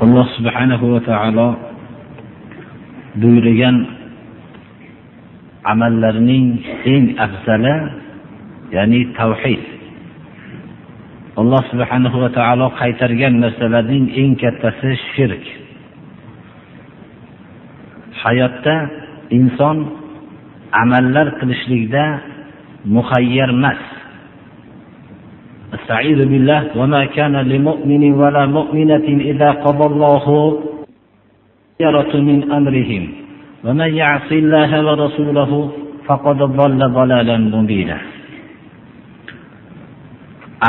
Alloh subhanahu va taolo buyurgan amallarning eng afzali ya'ni tavhid. Alloh subhanahu va taolo qaytargan narsalarning eng kattasi shirk. Hayotda inson amallar qilishlikda muhayyar emas. استعيذ بالله وما كان لمؤمن ولا مؤمنة إذا قضى الله يرة من أمرهم ومن يعص الله ورسوله فقد ضل ضلالا مبينا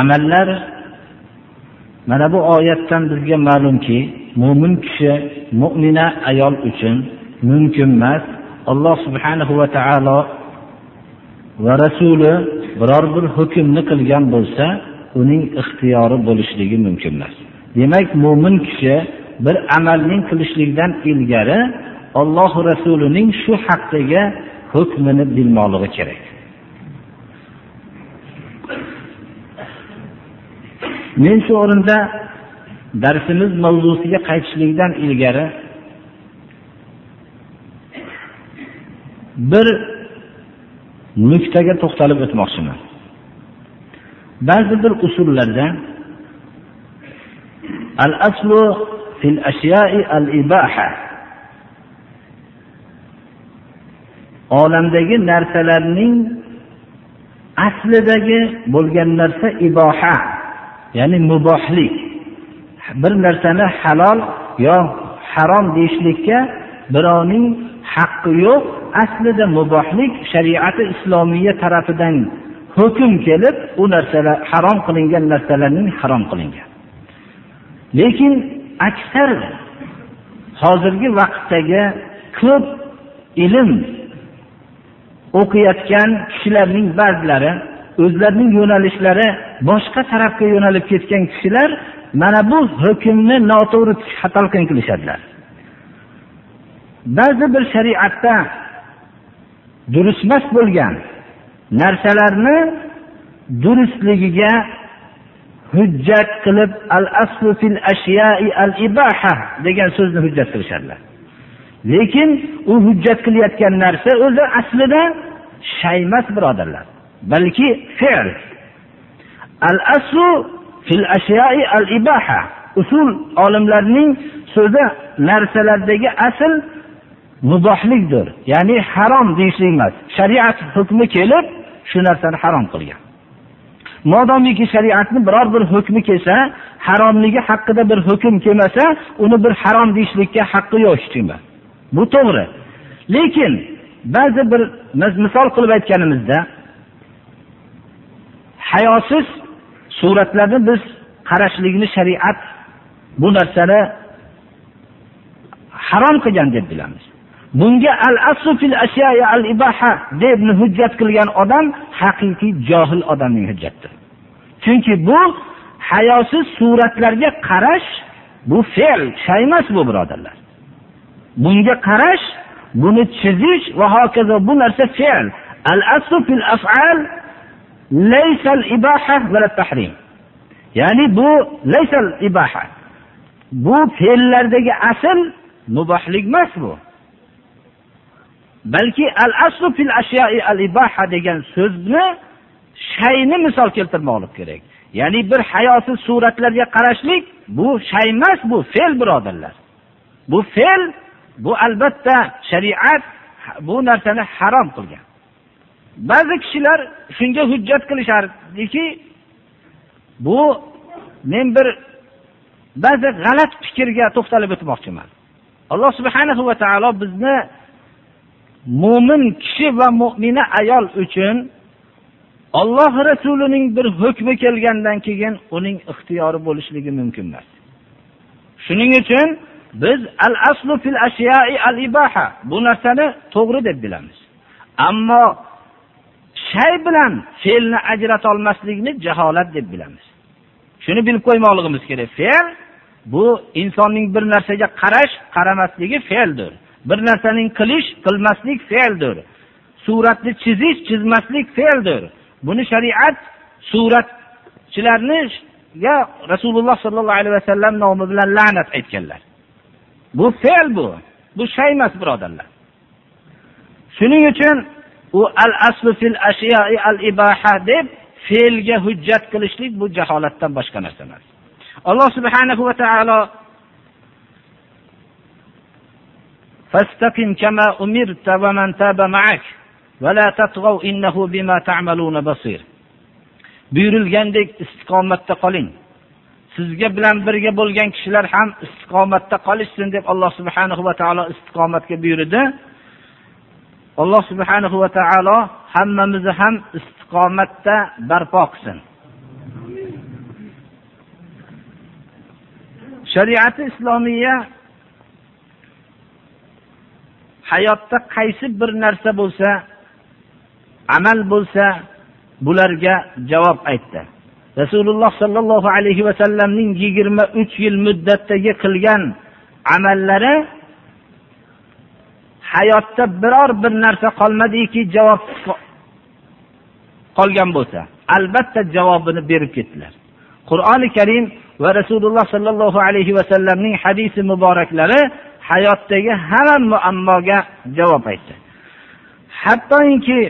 amallar mana bu oyatdan bizga ma'lumki mo'min kishi mo'mina ayol uchun mumkin emas alloh subhanahu va taolo va rasuli biror bir hukmni qilgan bo'lsa uning ixtiyori bo'lishligi mumkin emas. Demak mo'min kishi bir amalning qilishlikdan ilgari alloh rasulining shu haqdagi hukmini bilmoqligi kerak. Men shu o'rinda darsimiz mavzusiga qaytishlikdan ilgari bir nuqtaga to'xtalib o'tmoqchiman. Ba'zi bir usullarda al aslu fil ashyai al ibaha olamdagi narsalarning aslidagi bo'lgan narsa iboha ya'ni mubohlik. Bir narsani halol yo harom deyishlikka birovning haqqi yo'q aslida mubohlik shariati islomiya tarafidan hukm kelib u narsalar harom qilingan narsalarning harom qilingan. Lekin aksar hozirgi vaqtdagi ko'p ilm o'qiyotgan kishilarning ba'zilari o'zlarining yo'nalishlari boshqa tarafga yo'nalib ketgan kishilar mana bu hukmni noto'g'ri talqin qilishadilar ba'zi bir shariatda durustmas bo'lgan narsalarni durustligiga hujjat qilib al aslu fil ashyai al ibaha degan so'zni hujjat qilishadilar. Lekin u hujjat qilayotgan narsa o'zi aslida shay emas birodarlar. Balki fe'l. Al aslu fil ashyai al ibaha usul olimlarning so'zi narsalardagi asl mubohlikdir ya'ni harom deyishlik emas. Shariat hukmi kelib shu narsani harom qilgan. Modomiki shariatni biror bir hukmi kelsa haromligi haqida bir hukm kelmasa uni bir harom deyishlikka haqqi yo'q hech bu to'g'ri. Lekin ba'zi bir misol qilib aytganimizda hayosiz suratlarni biz qarashlikni shariat bu narsani harom qilgan deb bilamiz. Bunga al aslu fil ashyai al ibaha deb hujjat qilgan odam haqiqiy johil odamning hujjatidir chunki bu hayosiz suratlarga qarash bu fe'l shay emas bu birodarlar. Bunga qarash buni chizish va hokazo bu narsa fe'l. Al aslu fil af'al laysal ibaha va tahrim. Ya'ni bu laysal ibaha. Bu fe'llardagi asl mubohlik emas bu. Balki al aslu fil ashyai al ibaha degan so'zni shayni misol keltirmoqlik kerak. Ya'ni bir hayosiz suratlarga qarashlik bu shay emas bu fe'l birodarlar. Bu fe'l bu albatta shariat bu narsani harom qilgan. Ba'zi kishilar shunga hujjat qilishardiki bu men bir ba'zi g'alat fikrga to'xtalib o'tmoqchiman. Alloh subhanahu va taolo bizni mo'min kishi va mo'mina ayol uchun Alloh rasulining bir hukmi kelgandan keyin uning ixtiyori bo'lishligi mumkin emas. Shuning uchun biz al aslu fil ashyai al ibaha bu narsani to'g'ri deb bilamiz. Ammo shay bilan fe'lni ajrata olmaslikni jaholat deb bilamiz. Shuni bilib qo'ymoqligimiz kerak. Fe'l bu insonning bir narsaga qarash qaramasligi fe'ldir. Bir narsaning qilish qilmaslik fe'ldir. Suratni chizish chizmaslik fe'ldir. Buni shariat suratchilarniga rasululloh sollallohu alayhi vasallam nomi bilan la'nat aytganlar. Bu fe'l bu. Bu shay emas birodarlar. Shuning uchun u al aslu fil ashiyai al ibaha deb fe'lga hujjat qilishlik bu jaholatdan boshqa narsa emas. Alloh subhanahu va taolo فاستقم كما أمرت ومن تاب معك ولا تطغوا إنه بما تعملون بصير buyurilgandek istiqomatda qoling sizga bilan birga bo'lgan kishilar ham istiqomatda qolishsin deb alloh subhanahu va taolo istiqomatga buyurdi alloh subhanahu va taolo hammamizni ham istiqomatda barpo qilsin shariati islomiya hayotda qaysi bir narsa bo'lsa amal bo'lsa bularga javob aytdi. Rasululloh sollallohu alayhi vasallamning yigirma uch yil muddatdagi qilgan amallari hayotda biror bir narsa qolmadiki javob qolgan bo'lsa albatta javobini berib ketdilar. Qur'oni karim va rasululloh sollallohu alayhi vasallamning hadisi muboraklari hayotdagi hamma muammoga javob aytdi. Hattoki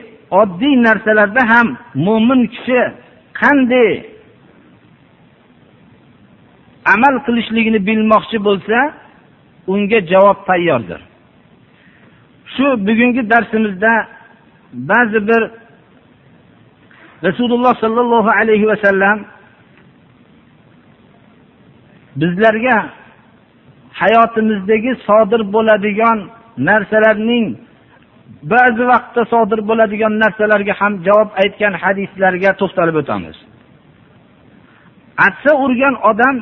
oddiy narsalarda ham mo'min kishi qanday amal qilishligini bilmoqchi bo'lsa unga javob tayyordir. Shu bugungi darsimizda ba'zi bir rasululloh sollallohu alayhi vasallam bizlarga hayotimizdagi sodir bo'ladigan narsalarning ba'zi vaqtda sodir bo'ladigan narsalarga ham javob aytgan hadislarga to'xtalib o'tamiz. Atsa urgan odam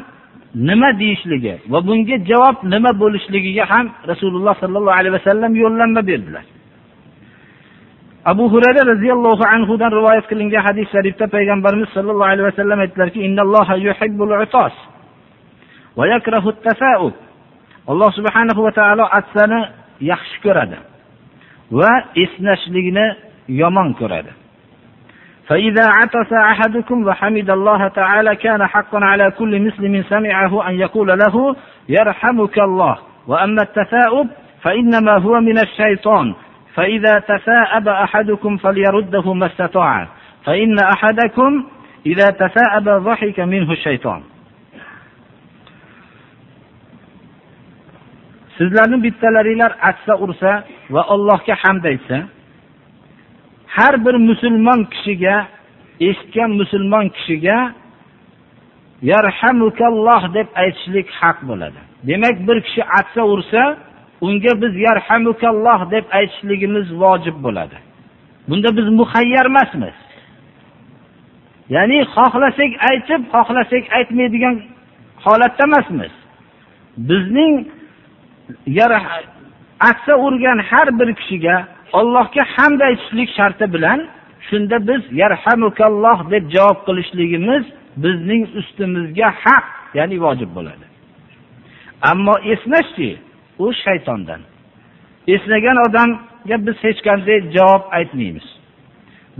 nima deyishligi va bunga javob nima bo'lishligiga ham rasululloh sollallohu alayhi vasallam yo'llanma berdilar. Abu hurayra roziyallohu anhudan rivoyat qilingan hadis sharifda payg'ambarimiz sollallohu alayhi vasallam aytdilarki alloh subhanahu va taolo atsani yaxshi ko'radi va esnashlikni yomon ko'radi. فإذا عطس أحدكم وحمد الله تعالى كان حقا على كل مسلم سمعه أن يقول له يرحمك الله وأما التثاؤب فإنما هو من الشيطان فإذا تثاءب أحدكم فليرده ما استطاع فإن أحدكم إذا تثاءب ضحك منه الشيطان sizlarni bittalaringlar aksa ursa va allohga hamd aytsa har bir musulmon kishiga eshitgan musulmon kishiga yarhamukalloh deb aytishlik haq bo'ladi. Demak bir kishi atsa ursa unga biz yarhamukalloh deb aytishligimiz vojib bo'ladi. Bunda biz muhayyar emasmiz ya'ni xohlasak aytib xohlasak aytmaydigan holatda emasmiz. Bizning aksa urgan har bir kishiga Allohga hamd aytishlik sharti bilan shunda biz yarhamukalloh deb javob qilishligimiz bizning ustimizga haq ya'ni vojib bo'ladi. Ammo esnashchi u shaytondan. Esnagan odamga biz hech qanday javob aytmaymiz.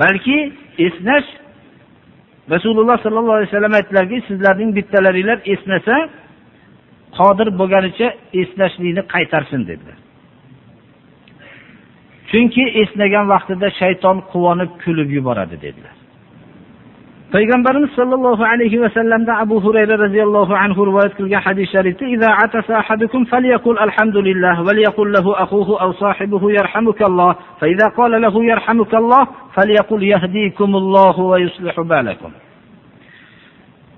Balki esnash rasululloh sallallohu alayhi vasallam aytdilarki sizlarning bittalaringlar esnasa qodir bo'lganicha eslashlikni qaytarsin dedilar. Chunki eslagan vaqtida shayton quvonib kulib yuboradi dedilar. Payg'ambarimiz sollallohu alayhi vasallamdan abu hurayra roziyallohu anhu rivoyat qilgan hadis sharifda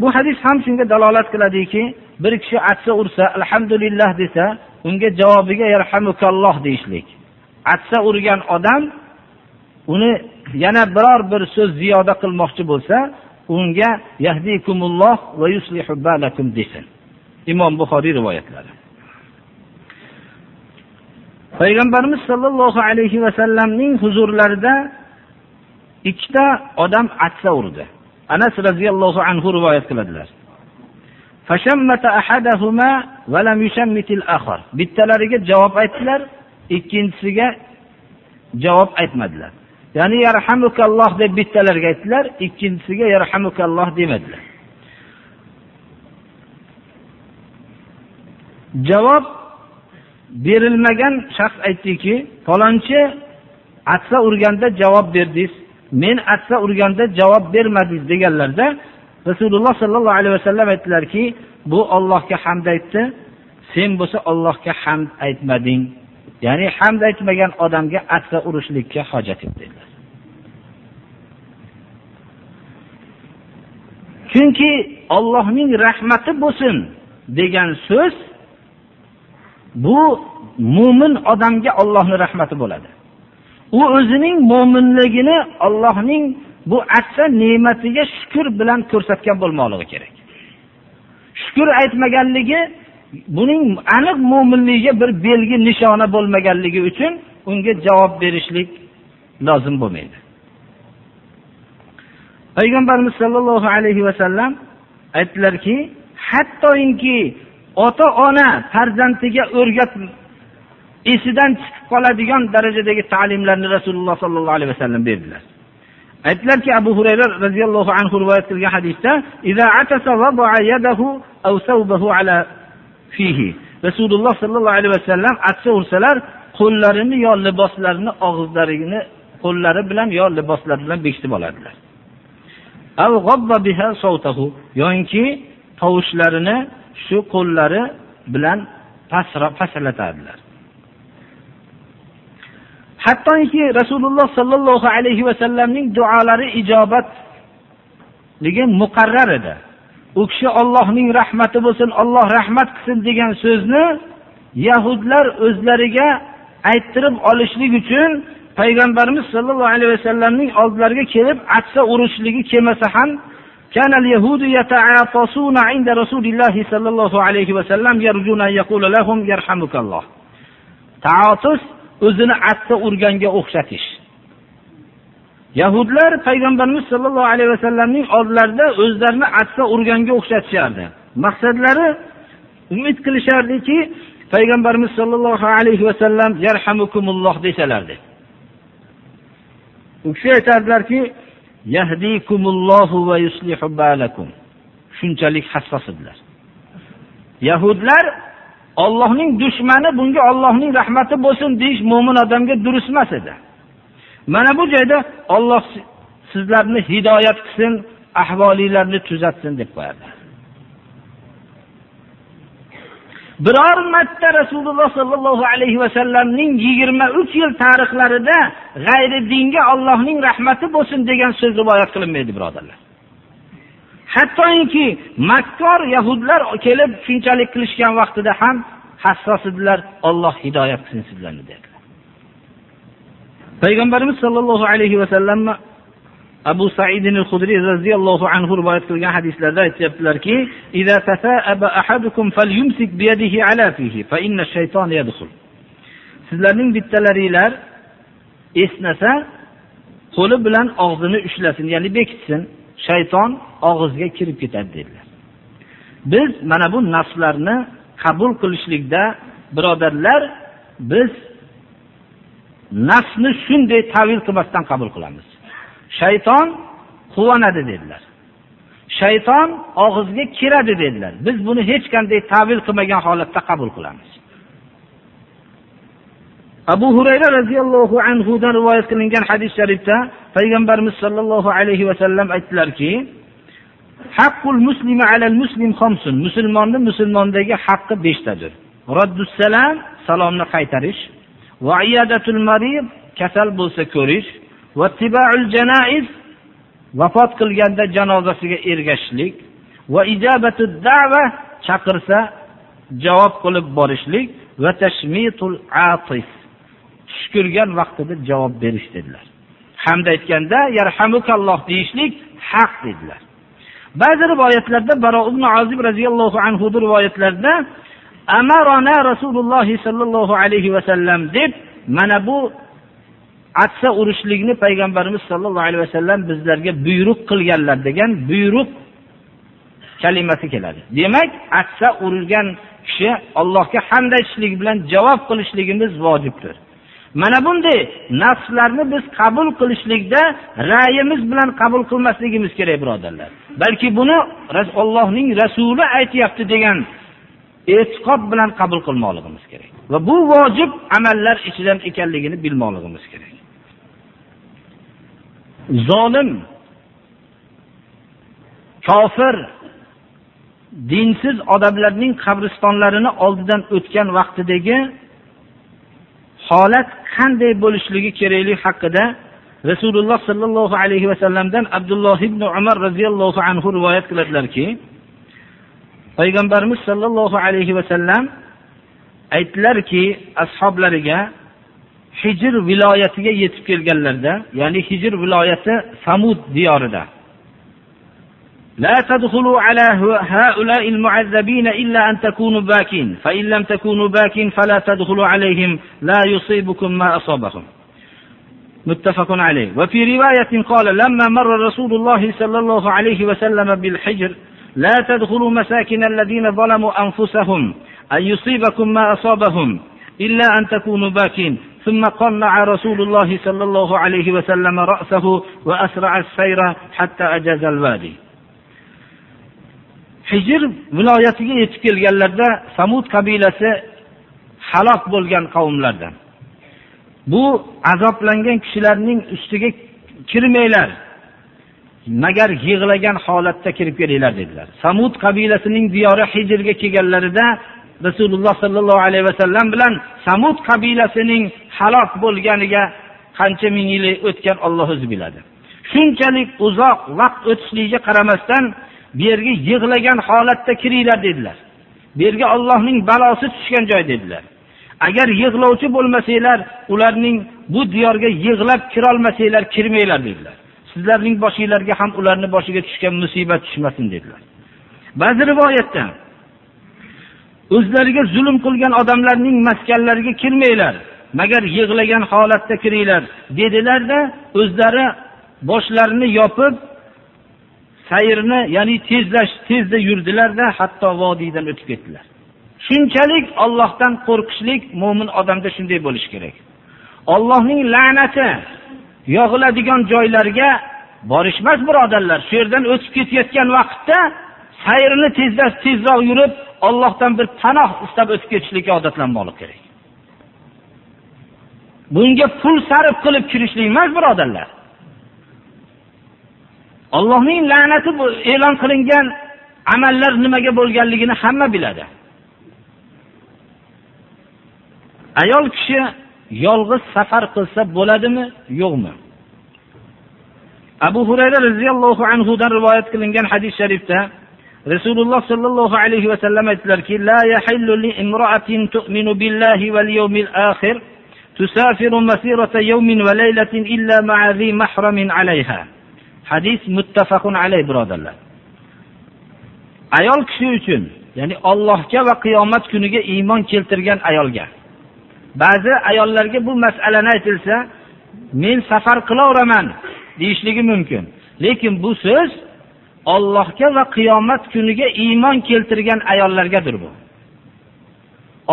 bu hadis ham shunga dalolat qiladiki bir kishi atsa ursa alhamdulillah desa unga javobiga yarhamukalloh deyishlik. Atsa urgan odam uni yana biror bir so'z ziyoda qilmoqchi bo'lsa unga yahdikumulloh va yuslihu balakum desin. Imom buxoriy rivoyatlari. Payg'ambarimiz sollallohu alayhi vasallamning huzurlarida ikkita odam atsa urdi. Anas roziyallohu anhu rivoyat qiladilar. Bittalariga javob aytdilar ikkinchisiga javob aytmadilar. Ya'ni yarhamukalloh deb bittalariga aytdilar ikkinchisiga yarhamukalloh demadilar. Javob berilmagan shaxs aytdiki falonchi atsa urganda javob berdingiz men atsa urganda javob bermadingiz deganlarda rasululloh sollallohu alayhi vasallam aytdilarki bu ollohga hamd aytdi sen bo'lsa ollohga hamd aytmading. Ya'ni hamd aytmagan odamga atsa urishlikka hojat yo'q dedilar. Chunki ollohning rahmati bo'lsin degan so'z bu mo'min odamga ollohni rahmati bo'ladi. U o'zining mo'minligini ollohning bu atsa ne'matiga shukur bilan ko'rsatgan bo'lmoqligi kerak. Shukur aytmaganligi buning aniq mo'minligiga bir belgi nishona bo'lmaganligi uchun unga javob berishlik lozim bo'lmaydi. Payg'ambarimiz sollallohu alayhi vasallam aytdilarki hattoinki ota ona farzandiga o'rgat esidan chiqib qoladigan darajadagi ta'limlarni rasululloh sollallohu alayhi vasallam berdilar. Aytdilarki abu hurayra roziyallohu anhu rivoyat qilgan hadisda rasululloh sollallohu alayhi vasallam atsa ursalar qo'llarini yo liboslarini og'izlarini qo'llari bilan yo liboslari bilan bekitib oladilar yoinki tovushlarini shu qo'llari bilan paslatadilar hattoki rasululloh sollallohu alayhi vasallamning duolari ijobatligi muqarrar edi u kishi ollohning rahmati bo'lsin olloh rahmat qilsin degan so'zni yahudlar o'zlariga ayttirib olishlik uchun payg'ambarimiz sollallohu alayhi vasallamning oldilariga kelib atsa urishligi kelmasa ham كان اليهود يتعاطسون عند رسول الله صلى الله عليه وسلم يرجون أن يقول لهم يرحمك الله تعاطس o'zini atsa urganga o'xshatish. Yahudlar payg'ambarimiz sollallohu alayhi vasallamning oldilarida o'zlarini atsa urganga o'xshatishardi. Maqsadlari umid qilishardiki payg'ambarimiz sollallohu alayhi vasallam yarhamukumulloh desalardi. U kishi aytardilarki shunchalik hassas edilar. Yahudlar ollohning dushmani bunga ollohning rahmati bo'lsin deyish mo'min odamga durust emas edi. Mana bu joyda olloh sizlarni hidoyat qilsin ahvolinglarni tuzatsin deb qo'yadi. Biror marta rasululloh sollallohu alayhi vasallamning yigirma uch yil tarixlarida g'ayri dinga ollohning rahmati bo'lsin degan so'z rivoyat qilinmaydi birodarlar. Hattoki makkor yahudlar kelib shunchalik qilishgan vaqtida ham hassos edilar olloh hidoyat qilsin sizlarni dedilar payg'ambarimiz sollallohu alayhi vasallam abu said hudriy roziyallohu anhu rivoyat qilgan hadislarda aytyaptilarki sizlarning bittalaringlar esnasa qo'li bilan og'zini ushlasin ya'ni bekitsin. Shayton og'izga kirib ketadi dedilar. Biz mana bu nafslarni qabul qilishlikda birodarlar biz nafsni shunday tavil qilmasdan qabul qilamiz. Shayton quvonadi dedilar. Shayton og'izga kiradi dedilar. Biz buni hech qanday tavil qilmagan holatda qabul qilamiz. Abu hurayra roziyallohu anhudan rivoyat qilingan hadis sharifda payg'ambarimiz sollallohu alayhi vasallam aytdilarki haqqul muslimi alal muslim xomsun. Musulmonni musulmondagi haqqi beshtadir. Salam salomni qaytarish va iyadatul marid kasal bo'lsa ko'rish va tibaul janaiz vafot qilganda janozasiga ergashishlik va ijabatu da'va chaqirsa javob qilib borishlik va tashmitul atif tush ko'rgan vaqtida javob berish dedilar. Hamda aytganda yarhamukalloh deyishlik haq dedilar. Ba'zi rivoyatlarda baro ibn azib roziyallohu anhu rivoyatlarida amarona rasululloh sollallohu alayhi vasallam deb mana bu atsa urishlikni payg'ambarimiz sollallohu alayhi vasallam bizlarga buyruq qilganlar degan buyruq kalimasi keladi. Demak atsa urilgan kishi allohga hamd aytishlik bilan javob qilishligimiz vojibdir. Mana bunday nafslarni biz qabul qilishlikda ra'yimiz bilan qabul qilmasligimiz kerak birodarlar. Balki buni ollohning rasuli aytyapti degan e'tiqod bilan qabul qilmoqligimiz kerak. Va bu vojib amallar ichidan ekanligini bilmoqligimiz kerak. Zolim kofir dinsiz odamlarning qabristonlarini oldidan o'tgan vaqtidagi holat qanday bo'lishligi kerakligi haqida rasululloh sollallohu alayhi vasallamdan abdulloh ibn umar roziyallohu anhu rivoyat qiladilarki payg'ambarimiz sollallohu alayhi vasallam aytdilarki ashoblariga hijr viloyatiga yetib kelganlarida ya'ni hijr viloyati samud diyorida لا تدخلوا على هؤلاء المعذبين إلا أن تكونوا باكين. فإن لم تكونوا باكين فلا تدخلوا عليهم. لا يصيبكم ما أصابهم. متفق عليه. وفي رواية قال لما مر رسول الله صلى الله عليه وسلم بالحجر لا تدخلوا مساكن الذين ظلموا أنفسهم. أن يصيبكم ما أصابهم. إلا أن تكونوا باكين. ثم قنع رسول الله صلى الله عليه وسلم رأسه وأسرع السير حتى أجاز الوادي. Hijr viloyatiga yetib kelganlarida samud qabilasi halok bo'lgan qavmlardan. Bu azoblangan kishilarning ustiga kirmanglar. Magar yig'lagan holatda kirib kelinglar dedilar. Samud qabilasining diyori hijrga kelganlarida rasululloh sollallohu alayhi vasallam bilan samud qabilasining halok bo'lganiga qancha ming yil o'tgan olloh o'zi biladi shunchalik uzoq vaqt o'tishligiga qaramasdan bu yerga yig'lagan holatda kiringlar dedilar. Bu yerga ollohning balosi tushgan joy dedilar. Agar yig'lovchi bo'lmasanglar ularning bu diyorga yig'lab kirolmasanglar kirmanglar dedilar. Sizlarning boshinglarga ham ularni boshiga tushgan musibat tushmasin dedilar. Ba'zi rivoyatda o'zlariga zulm qilgan odamlarning maskanlariga kirmanglar. Magar yig'lagan holatda kiringlar dedilarda o'zlari boshlarini yopib sayrni ya'ni tezlash tezda yurdilarda hatto vodiydan o'tib ketdilar. Shunchalik ollohdan qo'rqishlik mo'min odamda shunday bo'lishi kerak. Ollohning la'nati yog'iladigan joylarga borishmas birodarlar shu yerdan o'tib ketayotgan vaqtda sayrni tezda tezroq yurib ollohdan bir panoh istab o'tib ketishlikka odatlanmoqlik kerak. Bunga pul sarf qilib kirishlik emas birodarlar. ollohning la'nati e'lon qilingan amallar nimaga bo'lganligini hamma biladi ayol kishi yolg'iz safar qilsa bo'ladimi yo'qmi abu hurayra roziyallohu anhudan rivoyat qilingan hadis sharifda rasululloh sollallohu alayhi vasallam aytdilarki la yahillu li imra'atin tu'minu billahi val yawmil akhir تسافر مسيرة يوم وليلة إلا مع ذي محرم عليها hadis muttafaqun alay birodarlar. Ayol kishi uchun ya'ni Allohga va qiyomat kuniga iymon keltirgan ayolga. Ba'zi ayollarga bu masalani aytilsa men safar qilaveraman deyishligi mumkin. Lekin bu so'z Allohga va qiyomat kuniga iymon keltirgan ayollargadir bu.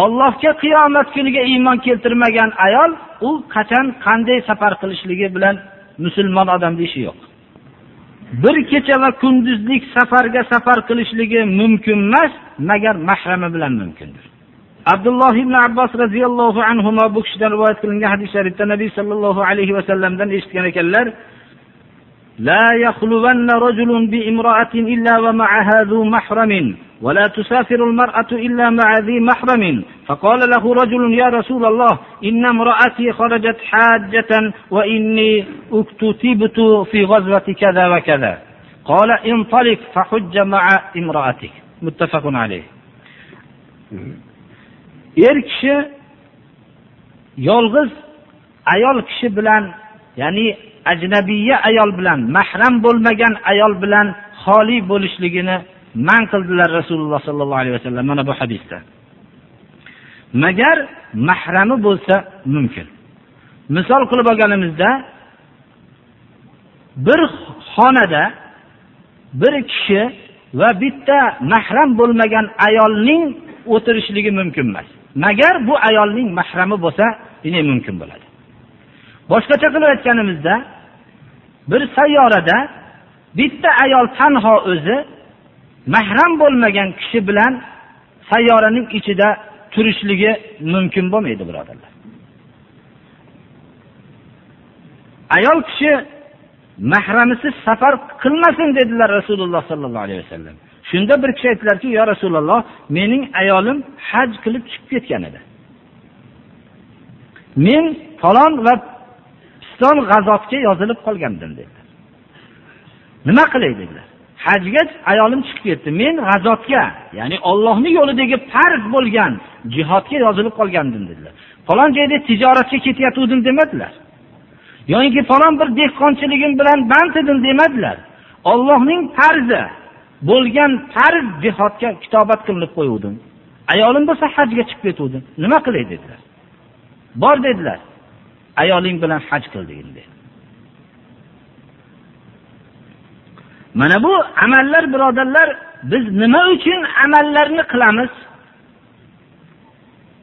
Allohga qiyomat kuniga iymon keltirmagan ayol u qachon qanday safar qilishligi bilan musulmon odam ishi yo'q. bir kecha va kunduzlik safarga safar qilishligi mumkin emas magar mahrami bilan mumkindir abdulloh ibn abbos roziyallohu anhu bu kishidan rivoyat qilingan hadis sharifda nabiy sollallohu alayhi vasallamdan eshitgan ekanlar لا يخلون رجل بامرأة إلا ومعها ذو محرم ولا تسافر المرأة إلا مع ذي محرم فقال له رجل يا رسول الله إن امرأتي خرجت حاجة وإني اكتتبت في غزوة كذا وكذا قال انطلق فحج مع امرأتك متفق عليه er kishi yolg'iz ayol kishi bilan ya'ni ajnabiya ayol bilan mahram bo'lmagan ayol bilan xoli bo'lishligini man qildilar rasululloh sollallohu alayhi vasallam mana bu hadisda Magar mahrami bo'lsa mumkin. Misol qilib olganimizda bir xonada bir kishi va bitta mahram bo'lmagan ayolning o'tirishligi mumkin emas. Magar bu ayolning mahrami bo'lsa mumkin bo'ladi. Boshqacha qilib aytganimizda bir sayyorada bitta ayol tanho o'zi mahram bo'lmagan kishi bilan sayyoraning ichida turishligi mumkin bo'lmaydi birodarlar. Ayol kishi mahramisiz safar qilmasin dedilar rasululloh sollallohu alayhi vasallam. Shunda bir kishi aytdilarki yo rasululloh mening ayolim haj qilib chiqib ketgan edi. Men falon va piston g'azotga yozilib qolgandim dedi nima qilay? dedilar. Hajga ayolim chiqib ketdi. Men g'azotga ya'ni ollohni yo'lidagi farz bo'lgan jihodga yozilib qolgandim dedilar. Falon joyda tijoratga ketayotgandim demadilar. Yoinki falon bir dehqonchiligim bilan band edim demadilar. Ollohning farzi bo'lgan farz jihodga kitobat qilinib qo'yuvdim. Ayolim bo'lsa hajga chiqib ketuvdim. Nima qilay dedilar. Bor dedilar. Ayoling bilan haj qil dedi. Mana bu amallar birodarlar biz nima uchun amallarni qilamiz?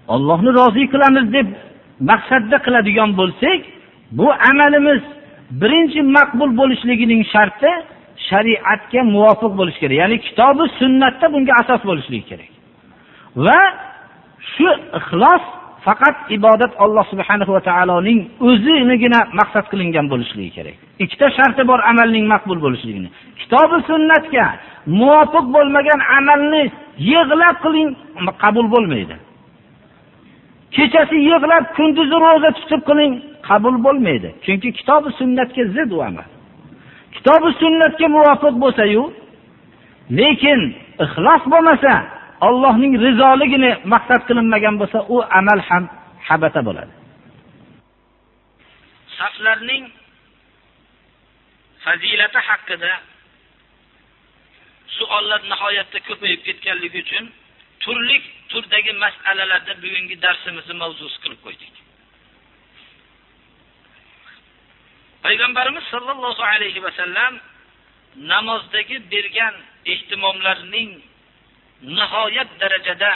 Ollohni rozi qilamiz deb maqsadda qiladigan bo'lsak bu amalimiz birinchi maqbul bo'lishligining sharti shariatga muvofiq bo'lishi kerak. Ya'ni kitobi sunnatda bunga asos bo'lishligi kerak. Va shu ixlos faqat ibodat alloh subhanahu va taoloning o'zinigina maqsad qilingan bo'lishligi kerak. Ikkita sharti bor amalning maqbul bo'lishligini. Kitobi sunnatga muvofiq bo'lmagan amalni yig'lab qiling qabul bo'lmaydi. Kechasi yig'lab kunduzi ro'za tutib qiling qabul bo'lmaydi. Chunki kitobi sunnatga zid u amal. Kitobi sunnatga muvofiq bo'lsayu lekin ixlos bo'lmasa ollohning rizoligini maqsad qilinmagan bo'lsa u amal ham habata bo'ladi. Saflarning fazilati haqida savollar nihoyatda ko'payib ketganligi uchun turli turdagi masalalarda bugungi darsimizni mavzusi qilib qo'ydik. Payg'ambarimiz sollallohu alayhi vasallam namozdagi bergan ehtimomlarning nihoyat darajada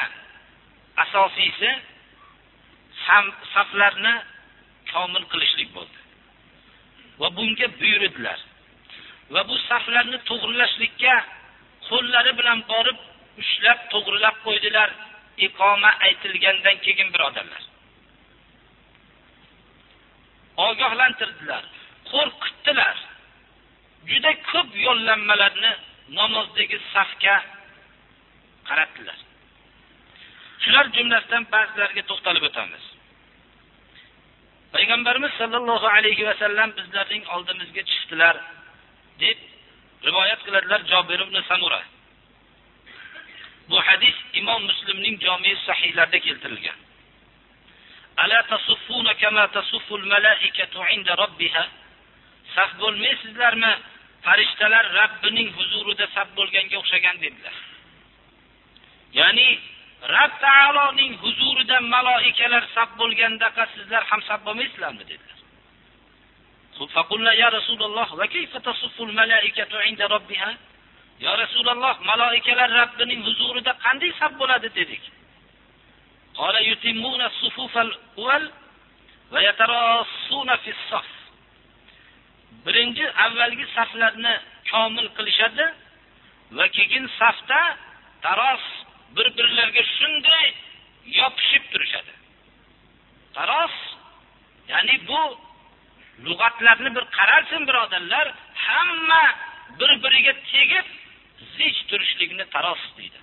asosiysi saflarni komil qilishlik bo'ldi. Va bunga buyurdilar. Va bu saflarni to'g'rilashlikka qo'llari bilan borib ushlab to'g'rilab qo'ydilar iqoma aytilgandan keyin birodarlar. Ogohlantirdilar qo'rqitdilar. Juda ko'p yo'llanmalarni namozdagi safga qaratdilar. Shular jumlasidan ba'zilariga to'xtalib o'tamiz. Payg'ambarimiz sollallohu alayhi vasallam bizlarning oldimizga chiqdilar deb rivoyat qiladilar jobir ibn samura. Bu hadis imom muslimning jomi sahiylarida keltirilgan. Ala tasuffuna kama tasufful malaikatu inda robbiha saf bo'lmaysizlarmi? Farishtalar Rabbining huzurida saf bo'lganga o'xshagan dedilar. Ya'ni Rabb taoloning huzurida maloikalar saf bo'lgandaqa sizlar ham saf bo'lmaysizlarmi dedilar. Faqulna ya Rasululloh va kayfa tasuffu malaikatu 'inda robbiha? Ya Rasululloh, maloikalar Rabbining huzurida qanday saf bo'ladi dedik. Qala yutimmuna as-sufufal awwal va yatarassuna fi as-saf. birinchi avvalgi saflarni komil qilishadi va keyin safda taros bir birlariga shunday yopishib turishadi. Taros ya'ni bu lug'atlarni bir qararsin birodarlar hamma bir biriga tegib zich turishlikni taros deydi.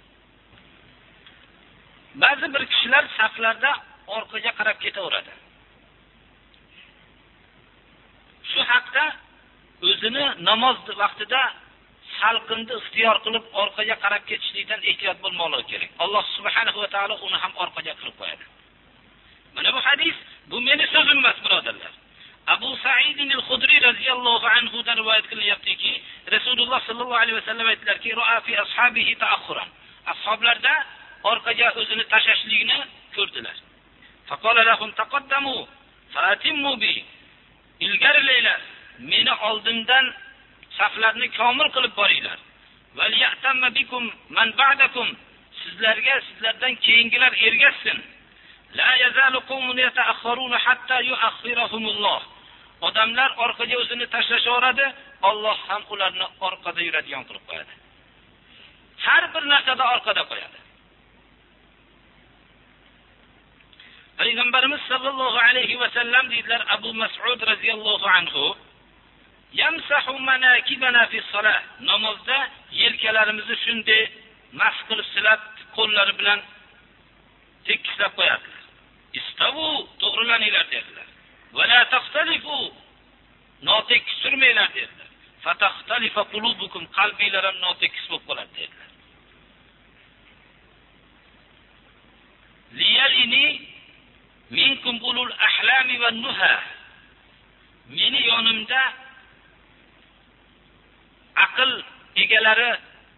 Ba'zi bir kishilar saflarda orqaga qarab ketaveradi. Shu haqda o'zini namoz vaqtida xalqimni ixtiyor qilib orqaga qarab ketishlikdan ehtiyot bo'lmoqligi kerak. Alloh subhanahu va taolo uni ham orqaga qilib qo'yadi. Mana bu hadis bu meni so'zim emas birodarlar. Abu said al hudriy roziyallohu anhudan rivoyat qilinyaptiki rasululloh sollallohu alayhi vasallam aytdilarki ashoblarda orqaga o'zini tashlashlikni ko'rdilar. Ilgarilanglar meni oldimdan saflarni komil qilib boringlar. Sizlarga sizlardan keyingilar ergashsin. Odamlar orqaga o'zini tashlashaveradi olloh ham ularni orqada yuradigan qilib qo'yadi. Har bir narsada orqada qo'yadi. Payg'ambarimiz sollallohu alayhi vasallam deydilar abu masud roziyallohu anhu yamsahu manakibana fi salah namozda yelkalarimizni shunday mas qilib silab qo'llari bilan tekislab qo'yadilar istavu to'g'rilaninglar dedilar va la taxtalifu notekis turmanglar dedilar fataxtalifa qulubukum qalbinglar ham notekis bo'lib qoladi dedilar liyalini minkum ulul ahlami va nuha. Meni yonimda aql egalari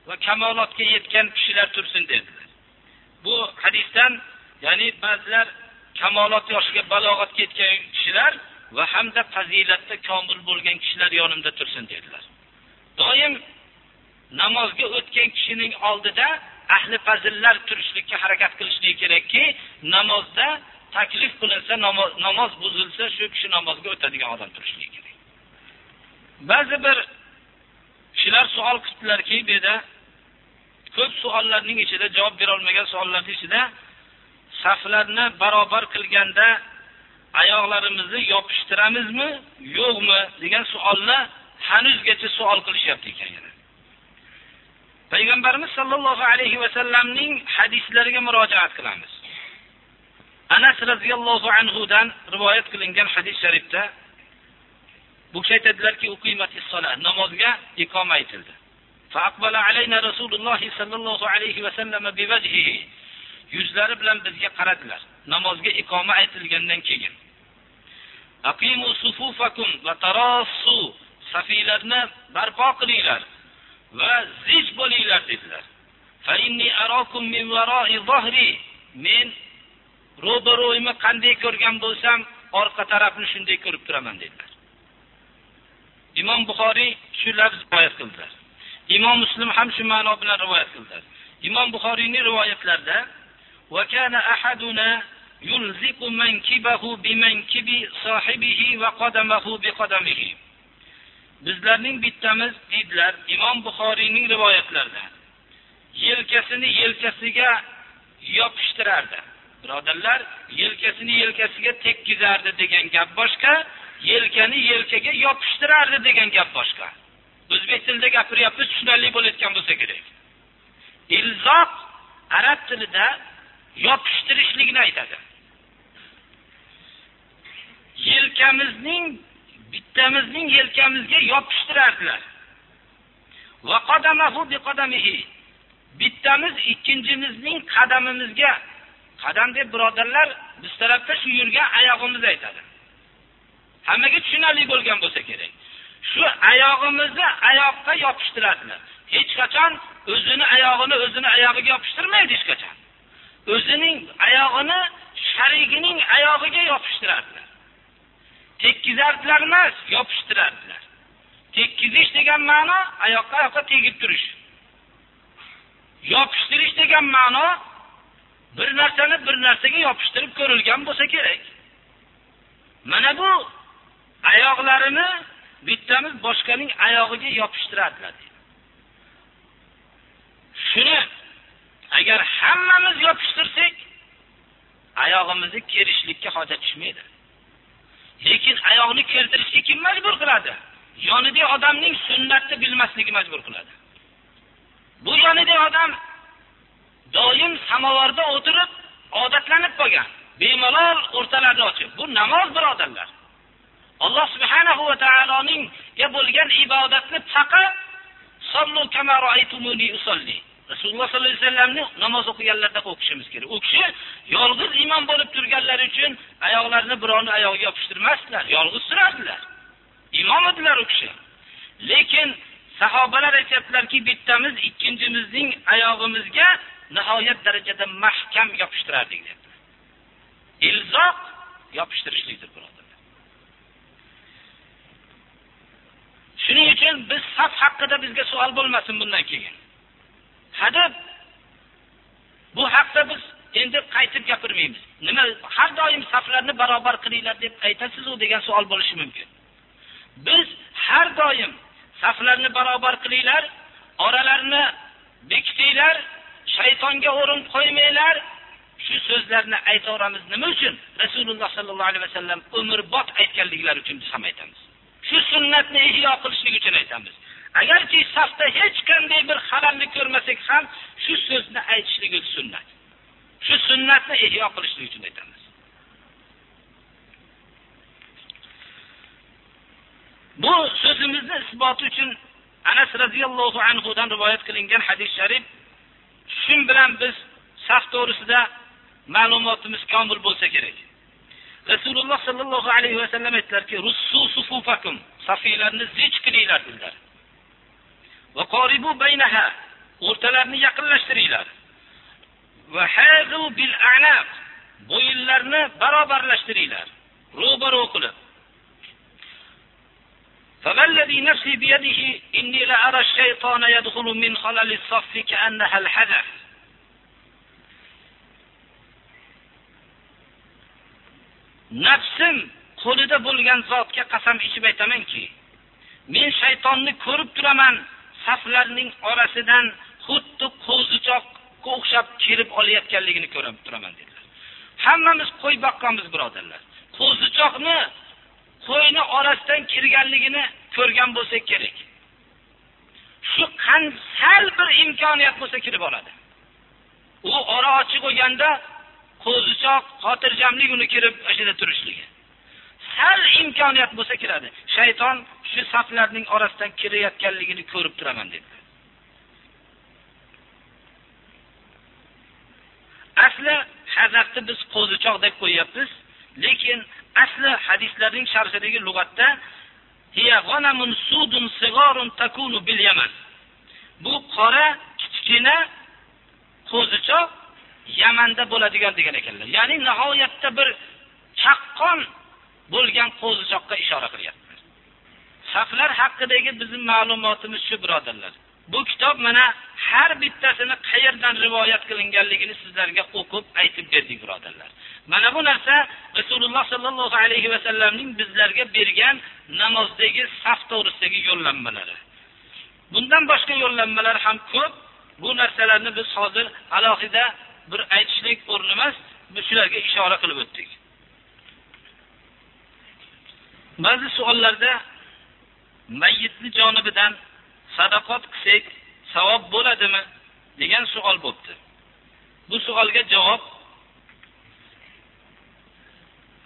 va kamolotga yetgan kishilar tursin dedilar. Bu hadisdan ya'ni ba'zilar kamolot yoshiga balog'atga yetgan kishilar va hamda fazilatda komil bo'lgan kishilar yonimda tursin dedilar. Doim namozga o'tgan kishining oldida ahli fazillar turishlikka harakat qilishligi kerakki namozda taklif qilinsa namoz buzilsa shu kishi namozga o'tadigan odam turishligi kerak. Ba'zi bir kishilar savol qilibdilarki bu yerda. Ko'p savollarning ichida javob berolmagan savollarning ichida saflarni barobar qilganda oyoqlarimizni yopishtiramizmi yo'qmi degan savolni hanuzgacha savol qilishyapti ekan yana. Payg'ambarimiz sollallohu alayhi vasallamning hadislariga murojaat qilamiz. Anas roziyallohu anhudan rivoyat qilingan hadis sharifda bu kishi aytadilarki namozga iqoma aytildi. Rasululloh sollallohu alayhi vasallam yuzlari bilan bizga qaradilar. Namozga iqoma aytilgandan keyin. Aqimu va safiylarni barpo qilinglar va zich bo'linglar dedilar. Fa inni arakum min zahri men ro'baro'yimni qanday ko'rgan bo'lsam orqa tarafni shunday ko'rib turaman dedilar. imom buxoriy shu lafz rivoyat qildilar imom muslim ham shu ma'no bilan rivoyat qildilar imom buxoriyning rivoyatlarida وكان أحدنا يلزق منكبه بمنكب صاحبه وقدمه بقدمه bizlarning bittamiz deydilar imom buxoriyning rivoyatlarida yelkasini yelkasiga yopishtirardi birodarlar yelkasini yelkasiga tekkizardi degan gap boshqa yelkani yelkaga yopishtirardi degan gap boshqa. O'zbek tilida gapiryapmiz tushunarli bo'layotgan bo'lsa kerak. Ilzoq arab tilida yopishtirishlikni aytadi. Yelkamizning bittamizning yelkamizga yopishtirardilar. Bittamiz ikkinchimizning qadamimizga qadam deb birodarlar biz tarafda shu yurgan oyog'imizni aytadi. Hammaga tushunarli bo'lgan bo'lsa kerak. Shu oyog'imizni oyoqqa yopishtiradilar. Hech qachon o'zini oyog'ini o'zini oyog'iga yopishtirmaydi hech qachon. O'zining oyog'ini sharigining oyog'iga yopishtirardilar tekkizardilar emas yopishtirardilar tekkizish degan ma'no oyoqqa oyoqqa tegib turish yopishtirish degan ma'no bir narsani bir narsaga yopishtirib ko'rilgan bo'lsa kerak. Mana bu oyoqlarini bittamiz boshqaning oyog'iga yopishtiradilar shuni agar hammamiz yopishtirsak oyog'imizni kerishlikka hojat tushmaydi. Lekin oyoqni keltirishga kim majbur qiladi? Yonidagi odamning sunnatni bilmasligi majbur qiladi. Bu yonidagi odam doim samovarda o'tirib odatlanib qolgan. Bemalol o'rtalarni ochib bu namoz birodarlar. Alloh subhanahu va taoloninga bo'lgan ibodatni faqat sollu kama roaytumuni usolli rasululloh sollallohu alayhi vasallamni namoz o'qiganlarda o'qishimiz kerak. U kishi yolg'iz imom bo'lib turganlari uchun oyoqlarini birovni oyog'iga yopishtirmasdilar yolg'iz turardilar. Imom edilar u kishi. Lekin sahobalar aytyaptilarki bittamiz ikkinchimizning oyog'imizga nihoyat darajada mahkam yopishtirardik deb ilzoq yopishtirishlikdir birodar. Shuning uchun biz saf haqida bizga savol bo'lmasin bundan keyin. Hadab bu haqda biz endi qaytib gapirmaymiz. Nima har doim saflarni barobar qilinglar deb aytasiz u degan savol bo'lishi mumkin. Biz har doim saflarni barobar qilinglar oralarni bekitinglar shaytonga o'rin qo'ymanglar. Shu so'zlarni aytaveramiz nima uchun? Rasululloh sollallohu alayhi vasallam umrbod aytganliklari uchun biz ham aytamiz. Shu sunnatni ihyo qilishlik uchun aytamiz. Agarki safda hech qanday bir xalalni ko'rmasak ham shu so'zni aytishlik sunnat. Shu sunnatni ihyo qilishlik uchun aytamiz. Bu so'zimizni isboti uchun anas roziyallohu anhudan rivoyat qilingan hadis sharif shu bilan biz saf to'g'risida ma'lumotimiz komil bo'lsa kerak. Rasululloh sollallohu alayhi vasallam aytdilarki russu sufufakum safiylarni zich qilinglar dedilar va qoribu baynaha o'rtalarini yaqinlashtiringlar va hazu bil a'naq bo'yinlarni barobarlashtiringlar ro'baro qilib فوالذي نفسي بيده إني لأرى الشيطان يدخل من خلل الصف كأنها الحذف nafsim qo'lida bo'lgan zotga qasam ichib aytamanki men shaytonni ko'rib turaman saflarning orasidan xuddi qo'zichoqqa o'xshab kirib olayotganligini ko'rib turaman dedilar. Hammamiz qo'y boqqanmiz birodarlar. Qo'zichoqni qo'yni orasidan kirganligini ko'rgan bo'lsak kerak. Shu sal bir imkoniyat bo'lsa kirib oladi. U ora ochiq bo'lganda qo'zichoq xotirjamlik uni kirib ichida turishligi. Sal imkoniyat bo'lsa kiradi. Shayton shu saflarning orasidan kirayotganligini ko'rib turaman dedi. Asli hazaqni biz qo'zichoq deb qo'yyapmiz lekin asli hadislarning sharhidagi lug'atda bu qora kichkina qo'zichoq yamanda bo'ladigan degan ekanlar. Ya'ni nihoyatda bir chaqqon bo'lgan qo'zichoqqa ishora qilyapti. Saflar haqidagi bizni ma'lumotimiz shu birodarlar. Bu kitob mana har bittasini qayerdan rivoyat qilinganligini sizlarga o'qib aytib berdik birodarlar. Mana bu narsa rasululloh sollallohu alayhi vasallamning bizlarga bergan namozdagi saf to'g'risidagi yo'llanmalari. Bundan boshqa yo'llanmalar ham ko'p. Bu narsalarni biz hozir alohida bir aytishlik o'rni emas biz shularga ishora qilib o'tdik. Ba'zi savollarda mayyitni jonibidan sadaqot qilsak savob bo'ladimi degan savol bo'libdi bu savolga javob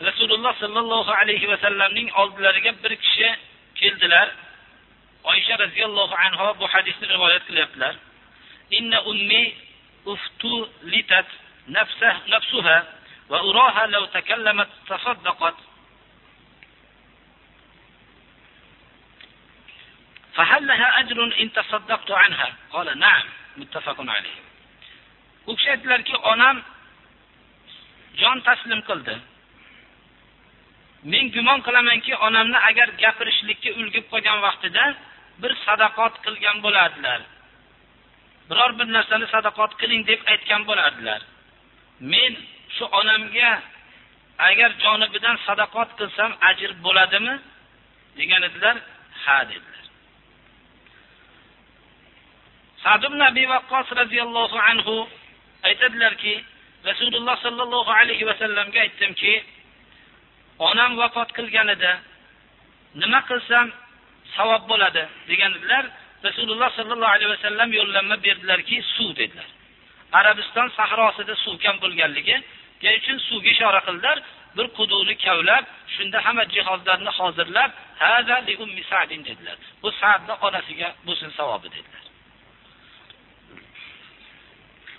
rasululloh sollallohu alayhi vasallamning oldilariga bir kishi keldilar. Oysha roziyallohu anhu bu hadisni rivoyat qilyaptilar. Inna ummi uftulitat nafsuha va uraha law takallamat tasaddaqat فهل لها أجر إن تصدقت عنها قال نعم متفق عليه u kishi aytdilarki onam jon taslim qildi men gumon qilamanki onamni agar gapirishlikka ulgib qolgan vaqtida bir sadaqot qilgan bo'ladilar Biror bir narsani sadaqot qiling deb aytgan bo'lardilar. Men shu onamga agar jonibidan sadaqot qilsam ajr bo'ladimi? degan edilar. Ha dedilar. Sad ibn abi vaqqos roziyallohu anhu aytadilarki rasululloh sollallohu alayhi vasallamga aytdimki onam vafot qilganida nima qilsam savob bo'ladi degandilar rasululloh sollallohu alayhi vasallam yo'llanma berdilarki suv dedilar. Arabiston sahrosida suv kam bo'lganligi uchun suvga ishora qildilar. Bir quduqni kavlab shunda hamma jihozlarni hozirlab dedilar. Bu sadni onasiga bo'lsin savobi dedilar.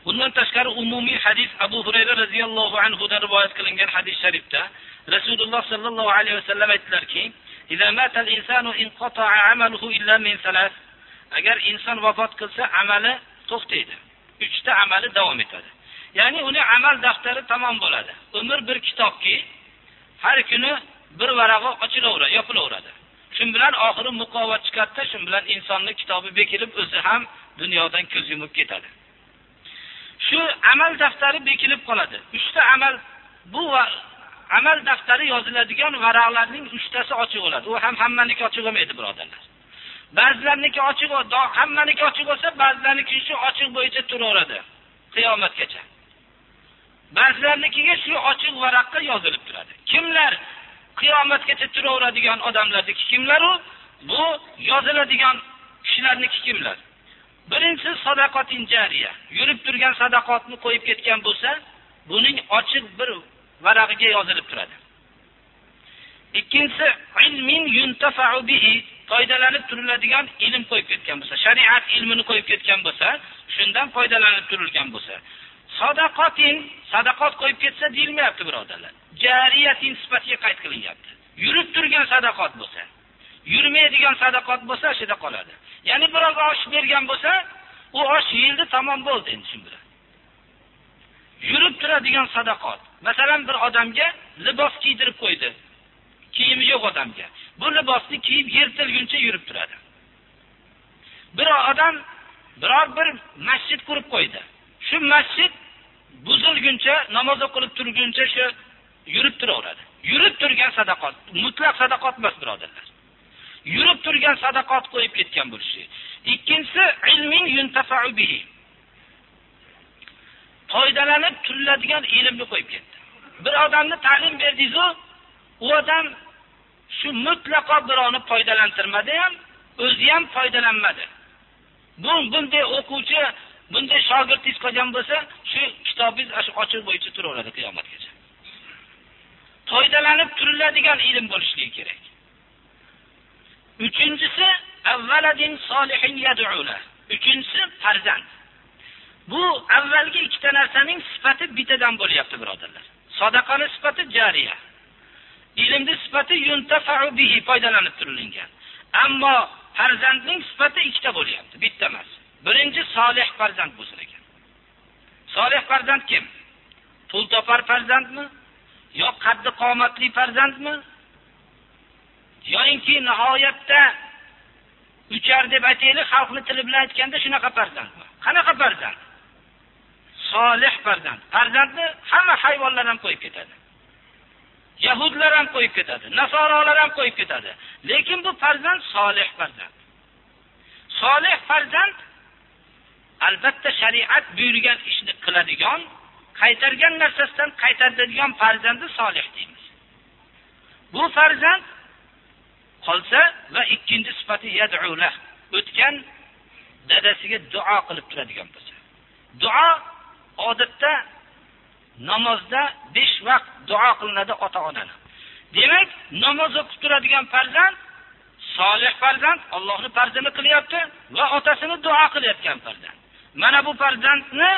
Bundan tashqari umumiy hadis abu hurayra roziyallohu anhudan rivoyat qilingan hadis sharifda rasululloh sollallohu alayhi vasallam aytdilarki agar inson vafot qilsa amali to'xtaydi. Uchta amali davom etadi. Ya'ni uni amal daftari tamom bo'ladi. Umr bir kitobki har kuni bir varag'i ochilaveradi yopilaveradi. Shu bilan oxiri muqovat chiqadida shu bilan insonni kitobi bekilib o'zi ham dunyodan ko'z yumib ketadi. Shu amal daftari bekilib qoladi. Uchta amal bu amal daftari yoziladigan varaqlarning uchtasi ochiq bo'ladi. U ham hammaniki ochiq bo'lmaydi birodarlar. Ba'zilarniki ochiq hammaniki ochiq bo'lsa ba'zilarniki shu ochiq bo'yicha turaveradi. Qiyomatgacha. Ba'zilarnikiga shu ochiq varaqqa yozilib turadi. Kimlar qiyomatgacha turaveradigan odamlarniki u? bu yoziladigan kishilarniki kimlar? Birinchisi sadaqatin jariya. Yurib turgan sadaqotni qo'yib ketgan bo'lsa buning ochiq bir varag'iga yozilib turadi. Ikkinchisi ilmin yuntafau bihi. Foydalanib turiladigan ilm qo'yib ketgan bo'lsa shariat ilmini qo'yib ketgan bo'lsa shundan foydalanib turilgan bo'lsa. Sadaqatin sadaqot qo'yib ketsa deyilmayapti birodarlar. Jariyatin sifatiga qayd qilinyapti. Yurib turgan sadaqot bo'lsa yurmaydigan sadaqot bo'lsa shida qoladi. Ya'ni biroz osh bergan bo'lsa u osh yeyildi tamom bo'ldi endi shu bilan yurib turadigan sadaqot. Masalan bir odamga libos kiydirib qo'ydi. Kiyimi yo'q odamga. Bu libosni kiyib yirtilguncha yurib turadi. Bir odam biror bir masjid qurib qo'ydi. Shu masjid buzilguncha namoz o'qilib turguncha shu yurib turaveradi. Yurib turgan sadaqot mutlaq sadaqot emas birodarlar. Yurib turgan sadaqot qo'yib ketgan bo'lishi ikkinchisi ilming yuntafau bihi. Foydalanib turiladigan ilmni qo'yib ketdi. Bir odamni ta'lim berdingizu u odam shu mutlaqo birovni foydalantirmadi ham o'zi ham foydalanmadi. Bu bunday o'quvchi bunday shogirdingiz qolgan bo'lsa shu kitobingiz ochiq bo'yicha turaveradi qiyomatgacha. Foydalanib turiladigan ilm bo'lishligi kerak. Uchinchisi uchinchisi farzand. Bu avvalgi ikkita narsaning sifati bittadan bo'lyapti birodarlar. Sadaqani sifati jariya. Ilmni sifati yuntafau bihi foydalanib turilingan. Ammo farzandning sifati ikkita bo'lyapti bitta emas. Birinchi solih farzand bo'lsin ekan. Solih farzand kim? Pul topar farzandmi? Yo qaddi qomatli farzandmi? Yoyinki nihoyatda uchar deb aytaylik xalqni tili bilan aytganda shunaqa farzandmi? Qanaqa farzand? Solih farzand. Farzandni hamma hayvonlar ham qo'yib ketadi. Yahudlar ham qo'yib ketadi nasorolar ham qo'yib ketadi. Lekin bu farzand solih farzand. Solih farzand albatta shariat buyurgan ishni qiladigan qaytargan narsasidan qaytaradigan farzandi solih deymiz. Bu farzand qolsa va ikkinchi sifati o'tgan dadasiga duo qilib turadigan bo'lsa. Duo odatda namozda besh vaqt duo qilinadi ota onani. Demak namoz o'qib turadigan farzand solih farzand ollohni farzini qilyapti va otasini duo qilayotgan farzand. Mana bu farzandni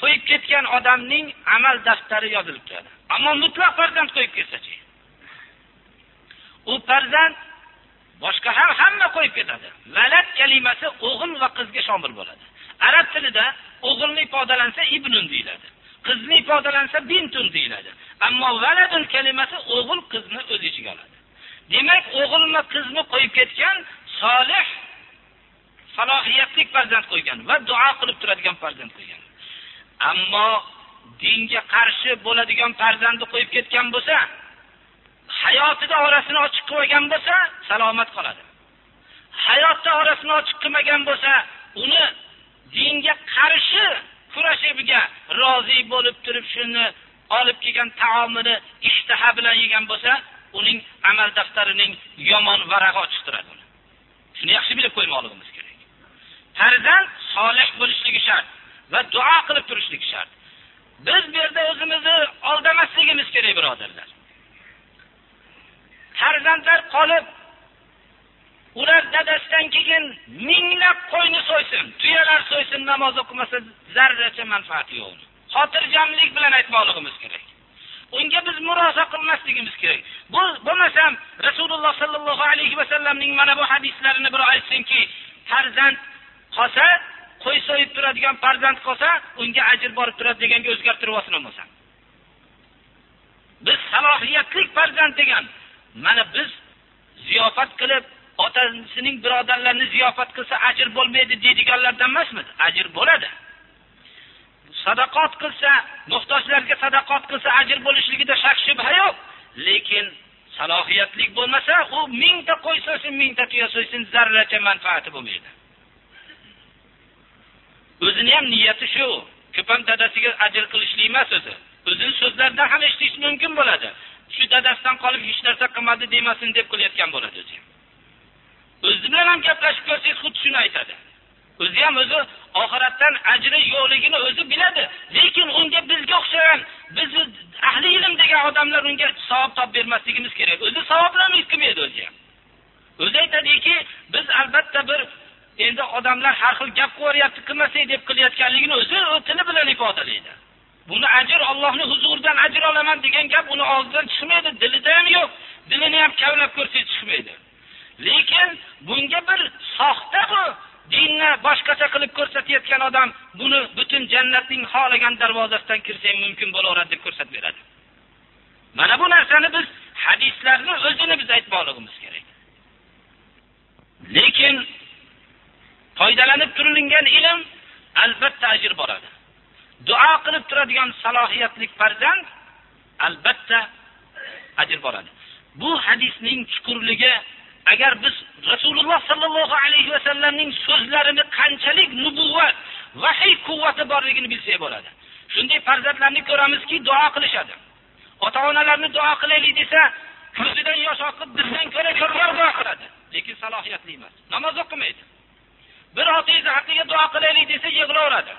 qo'yib ketgan odamning amal daftari yozilib turadi. Ammo mutlaq farzand qo'yib ketsachi u farzand boshqa ham hamma qo'yib ketadi. Valad kalimasi o'g'il va qizga shomil bo'ladi. Arab tilida o'g'ilni ifodalansa ibnun deyiladi. Qizni ifodalansa bintun deyiladi. Ammo valadun kalimasi o'g'il qizni o'z ichiga oladi. Demak o'g'ilni qizni qo'yib ketgan solih salohiyatli farzand qo'ygan va duo qilib turadigan farzand qo'ygan. Ammo dinga qarshi bo'ladigan farzandni qo'yib ketgan bo'lsa hayotida orasini ochiq qilib olgan bo'lsa salomat qoladi. Hayotda orasini ochiq qilmagan bo'lsa uni dinga qarshi kurashiga rozi bo'lib turib shuni olib kelgan taomini ishtaha bilan yegan bo'lsa uning amal daftarining yomon varag'i ochiq turadi shuni yaxshi bilib qo'ymoqligimiz kerak. Farzand solih bo'lishligi shart va duo qilib turishligi shart. Biz bu yerda o'zimizni aldamasligimiz kerak birodarlar. Farzandlar qolib ular dadasidan keyin minglab qo'yni so'ysin tuyalar so'ysin namoz o'qimasa zarracha manfaati yo'q xotirjamlik bilan aytmoqligimiz kerak. Unga biz murosa qilmasligimiz kerak. Bu bo'lmasam rasululloh sollallohu alayhi vasallamning mana bu hadislarini bir aytsinki farzand qolsa qo'y so'yib turadigan farzand qolsa unga ajr borib turadi deganga o'zgartirib olsin bo'lmasam biz salohiyatli farzand degan mana biz ziyofat qilib otasining birodarlarini ziyofat qilsa ajr bo'lmaydi deydiganlardan emasmidi? Ajr bo'ladi. Sadaqot qilsa muhtojlarga sadaqot qilsa ajr bo'lishligida shak shubha yo'q. Lekin salohiyatli bo'lmasa u mingta qo'y so'ysin mingta tuya so'ysin zarracha manfaati bo'lmaydi. O'zini ham niyati shu. Ko'p ham dadasiga ajr qilishlik emas o'zi. O'zini so'zlaridan ham eshitish mumkin bo'ladi. Shu dadasidan qolib hech narsa qilmadi demasin deb qilayotgan bo'ladi o'zi o'zi bilan ham gaplashib ko'rsangiz xuddi shuni aytadi. O'zi ham o'zi oxiratdan ajri yo'qligini o'zi biladi. Lekin unga bizga o'xshagan bizni ahli ilm degan odamlar unga savob topib bermasligimiz kerak. O'zi savob bilan o'zi ham? O'zi aytadiki biz albatta bir endi odamlar har xil gap qilyapti qilmasak deb qilayotganligini o'zi tili bilan ifodalaydi. Buni ajr ollohni huzuridan ajr olaman degan gap uni og'zidan chiqmaydi dilida ham yo'q. Dilini ham kavlab ko'rsangiz chiqmaydi lekin bunga bir soxta bu dinni boshqacha qilib ko'rsatayotgan odam buni butun jannatning xohlagan darvozasidan kirsang mumkin bo'laveradi deb ko'rsatib beradi. Mana bu narsani biz hadislarni o'zini biz aytmoqligimiz kerak. Lekin foydalanib turilingan ilm albatta ajr boradi. Duo qilib turadigan salohiyatli farzand albatta ajr boradi. Bu hadisning chuqurligi agar biz rasululloh sollallohu alayhi vasallamning so'zlarini qanchalik nubuvvat vahiy quvvati borligini bilsak bo'ladi. Shunday farzandlarni ko'ramizki duo qilishadi. Ota onalarni duo qilaylik desa ko'zidan yosh oqib bizdan ko'ra ko'proq duo qiladi. Lekin salohiyatli emas namoz o'qimaydi. Bir otangizni haqqiga duo qilaylik desa yig'laveradi.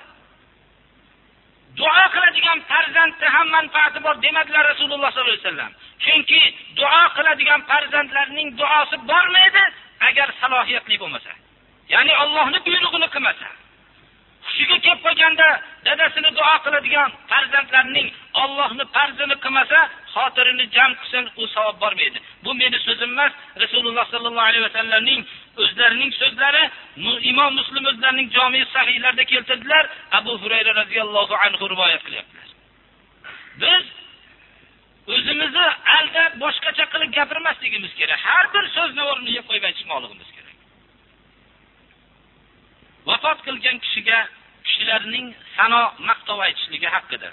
Duo qiladigan farzandni ham manfaati bor demadilar rasululloh sollallohu alayhi vasallam. Chunki duo qiladigan farzandlarning duosi bormaydi agar salohiyatli bo'lmasa. Ya'ni ollohni buyrug'ini qilmasa. Hushiga kelib qolganda dadasini duo qiladigan farzandlarning ollohni farzini qilmasa xotirini jam qilsin u savob bormaydi bu meni so'zim emas. Rasululloh sollallohu alayhi vasallamning o'zlarining so'zlari imom muslim o'zlarining jomi sahiylarida keltirdilar. Abu hurayra roziyallohu anhu rivoyat qilyaptilar. Biz o'zimizni aldab boshqacha qilib gapirmasligimiz kerak. Har bir so'zni o'rniga qo'yib aytishmoqligimiz kerak. Vafot qilgan kishiga kishilarning sano maqtov aytishligi haqida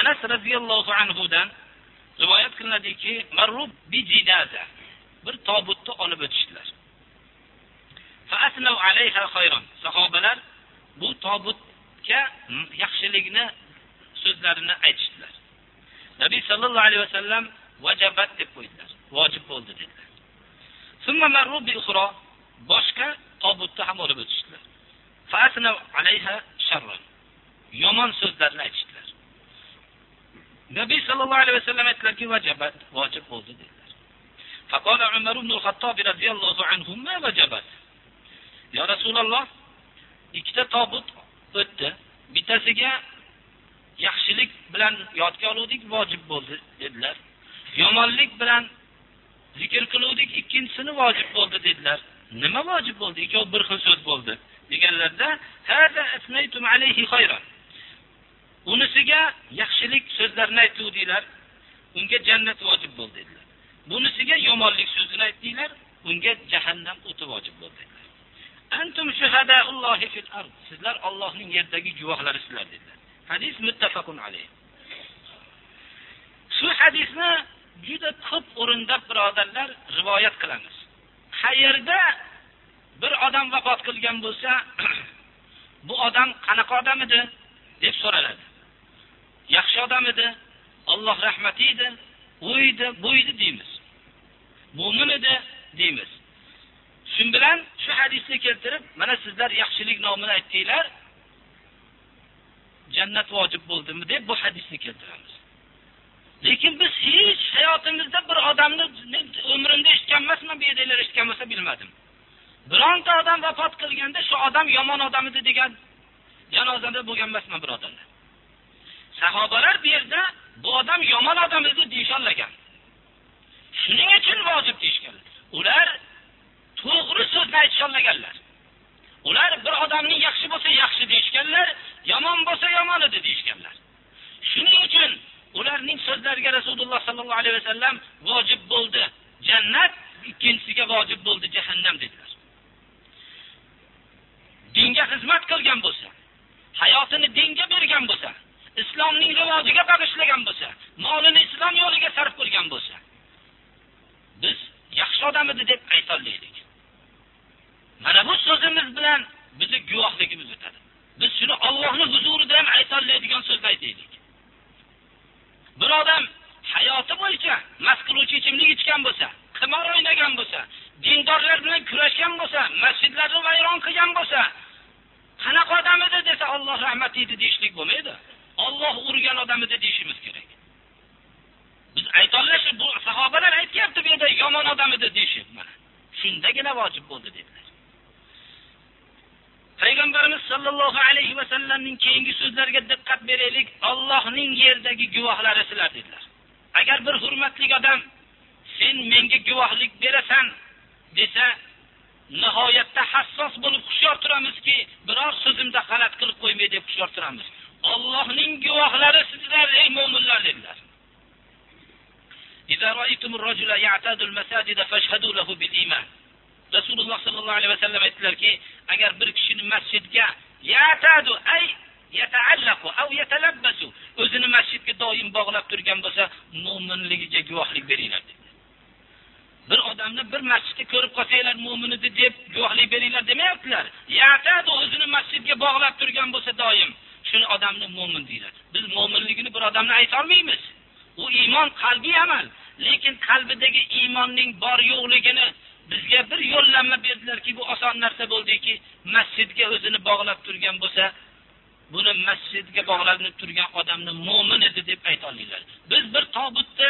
anas roziyallohu anhudan rivoyat qilinadiki bir tobutni olib o'tishdilar. sahobalar bu tobutga yaxshilikni so'zlarini aytishdilar nabiy sollallohu alayhi vasallam vajabat deb qo'ydilar vojib bo'ldi dedilar boshqa tobutni ham olib o'tishdilar yomon so'zlarni aytishdilar nabiy sollallohu alayhi vasallam aytdilarki vajabat vojib bo'ldi dedilar فقال عمر بن الخطاب رضي الله عنه ما وجبت yo rasululloh ikkita tobut o'tdi. Bittasiga yaxshilik bilan yodga oluvdik vojib bo'ldi dedilar. Yomonlik bilan zikr qiluvdik ikkinchisini vojib bo'ldi dedilar. Nima vojib bo'ldi? Ikkovi bir xil so'z bo'ldi. Deganlarda unisiga yaxshilik so'zlarni aytuvdinglar unga jannat vojib bo'ldi dedilar. Bunisiga yomonlik so'zini aytdinglar unga jahannam o'ti vojib bo'ldi antum fil ard. Sizlar Allohning yerdagi guvohlarisizlar dedilar. Hadis muttafaqun alayh. Shu hadisni juda ko'p o'rinda birodarlar rivoyat qilamiz. Qayerda bir odam vafot qilgan bo'lsa bu odam qanaqa odam edi? deb so'raladi. Yaxshi odam edi olloh rahmati edi u edi bu edi deymiz. Mo'min edi deymiz. Shun bilan shu hadisni keltirib mana sizlar yaxshilik nomini aytdinglar jannat vojib bo'ldimi deb bu hadisni keltiramiz. Lekin biz hech hayotimizda bir odamni umrimda eshitgan emasman bu yerdagilar eshitgan bo'lsa bilmadim. Bironta odam vafot qilganda shu odam yomon odam edi degan janozada bo'lgan emasman birodarlar? Sahobalar bu yerda bu odam yomon odam edi deyisholmagan shuning uchun vojib deyishgan. Ular to'g'ri so'zni aytisholmaganlar. Ular bir odamning yaxshi bo'lsa yaxshi deyishganlar yomon bo'lsa yomon edi deyishganlar. Shuning uchun ularning so'zlariga rasululloh sollallohu alayhi vasallam vojib bo'ldi. Jannat ikkinchisiga vojib bo'ldi jahannam dedilar. Dinga xizmat qilgan bo'lsa hayotini dinga bergan bo'lsa islomning rivojiga bag'ishlagan bo'lsa molini islom yo'liga sarf qilgan bo'lsa biz yaxshi odam edi deb aytolmaylik. Mana bu so'zimiz bilan bizni guvohligimiz o'tadi. Biz shuni ollohni huzurida ham aytolmaydigan so'zni aytaylik bir odam hayoti bo'yicha mast qiluvchi ichimlik ichgan bo'lsa qimor o'ynagan bo'lsa dindorlar bilan kurashgan bo'lsa masjidlarni vayron qilgan bo'lsa qanaqa odam edi desa olloh rahmat deydi deyishlik bo'lmaydi. Olloh urgan odam edi deyishimiz kerak. Biz aytolmish bu sahobalar aytyapti bu yerda yomon odam edi deyishib mana. Shundagina vojib bo'ldi dedilar payg'ambarimiz sollallohu alayhi vasallamning keyingi so'zlariga diqqat beraylik. Ollohning yerdagi guvohlari sizlar dedilar. Agar bir hurmatli odam sen menga guvohlik berasan desa nihoyatda hassos bo'lib hushyor turamizki biror so'zimda g'alat qilib qo'ymay deb hushyor turamiz. Ollohning guvohlari sizlar ey mo'minlar dedilar. Rasululloh sollallohu alayhi vasallam aytdilarki agar bir kishini masjidga yatadu ay yataallaqu aw yatalabbasu o'zini masjidga doim bog'lab turgan bo'lsa mo'minligiga guvohlik beringlar dedi. Bir odamni bir masjidda ko'rib qolsanglar mo'min edi deb guvohlik beringlar demayaptilar. Yatadu o'zini masjidga bog'lab turgan bo'lsa doim shuni odamni mo'min deyiladi. Biz mo'minligini bir odamni aytolmaymiz u iymon qalbiy amal lekin qalbidagi iymonning bor yo'qligini bizga bir yo'llanma berdilarki bu oson narsa bo'ldiki masjidga o'zini bog'lab turgan bo'lsa buni masjidga bog'lanib turgan odamni mo'min edi deb aytolinglar biz bir tobutda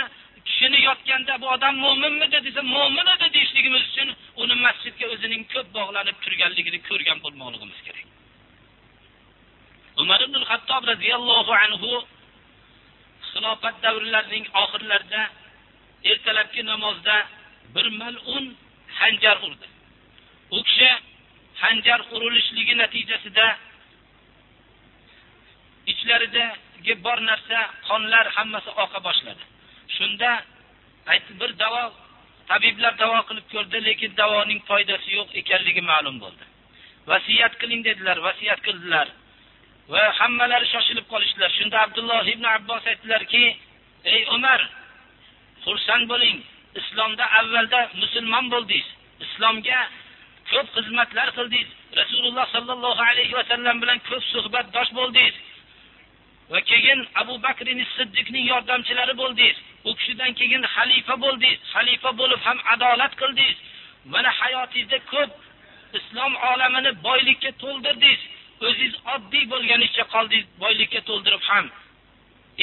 kishini yotganda bu odam mo'minmidi desa mo'min edi deyishligimiz uchun uni masjidga o'zining ko'p bog'lanib turganligini ko'rgan bo'lmoqligimiz kerak. Umar ibn hattob roziyallohu anhu xilofat davrlarining oxirlarida ertalabki namozda bir mal'un hanjar urdi u kishi hanjar urilishligi natijasida ichlaridagi bor narsa qonlar hammasi oqa boshladi. Shunda aytdi bir davo tabiblar davo qilib ko'rdi lekin davoning foydasi yo'q ekanligi ma'lum bo'ldi. Vasiyat qiling dedilar vasiyat qildilar. Va hammalari shoshilib qolishdilar. Shunda abdulloh ibn abbos aytdilarki ey umar xursand bo'ling. Islomda avvalda musulmon bo'ldingiz islomga ko'p xizmatlar qildingiz rasululloh sollallohu alayhi vasallam bilan ko'p suhbatdosh bo'ldingiz va keyin abu bakr siddiqning yordamchilari bo'ldingiz u kishidan keyin xalifa bo'ldingiz xalifa bo'lib ham adolat qildingiz mana hayotingizda ko'p islom olamini boylikka to'ldirdingiz o'zingiz oddiy bo'lganicha qoldingiz boylikka to'ldirib ham.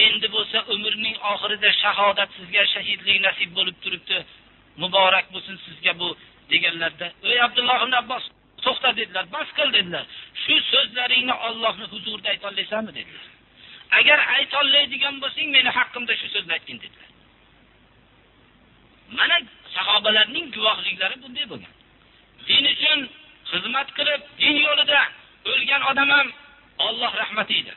Endi bo'lsa umrning oxirida shahodat sizga shahidlik nasib bo'lib turibdi. Muborak bo'lsin sizga bu deganlarda ey abdulloh ibn abbos to'xta dedilar bas qil dedilar. Shu so'zlaringni ollohni huzurida aytolmaysanmi dedilar. Agar aytolmaydigan bo'lsang meni haqqimda shu so'zni aytgin dedilar. Mana sahobalarning guvohliklari bunday bo'lgan. Din uchun xizmat qilib din yo'lida o'lgan odam ham olloh rahmatiydi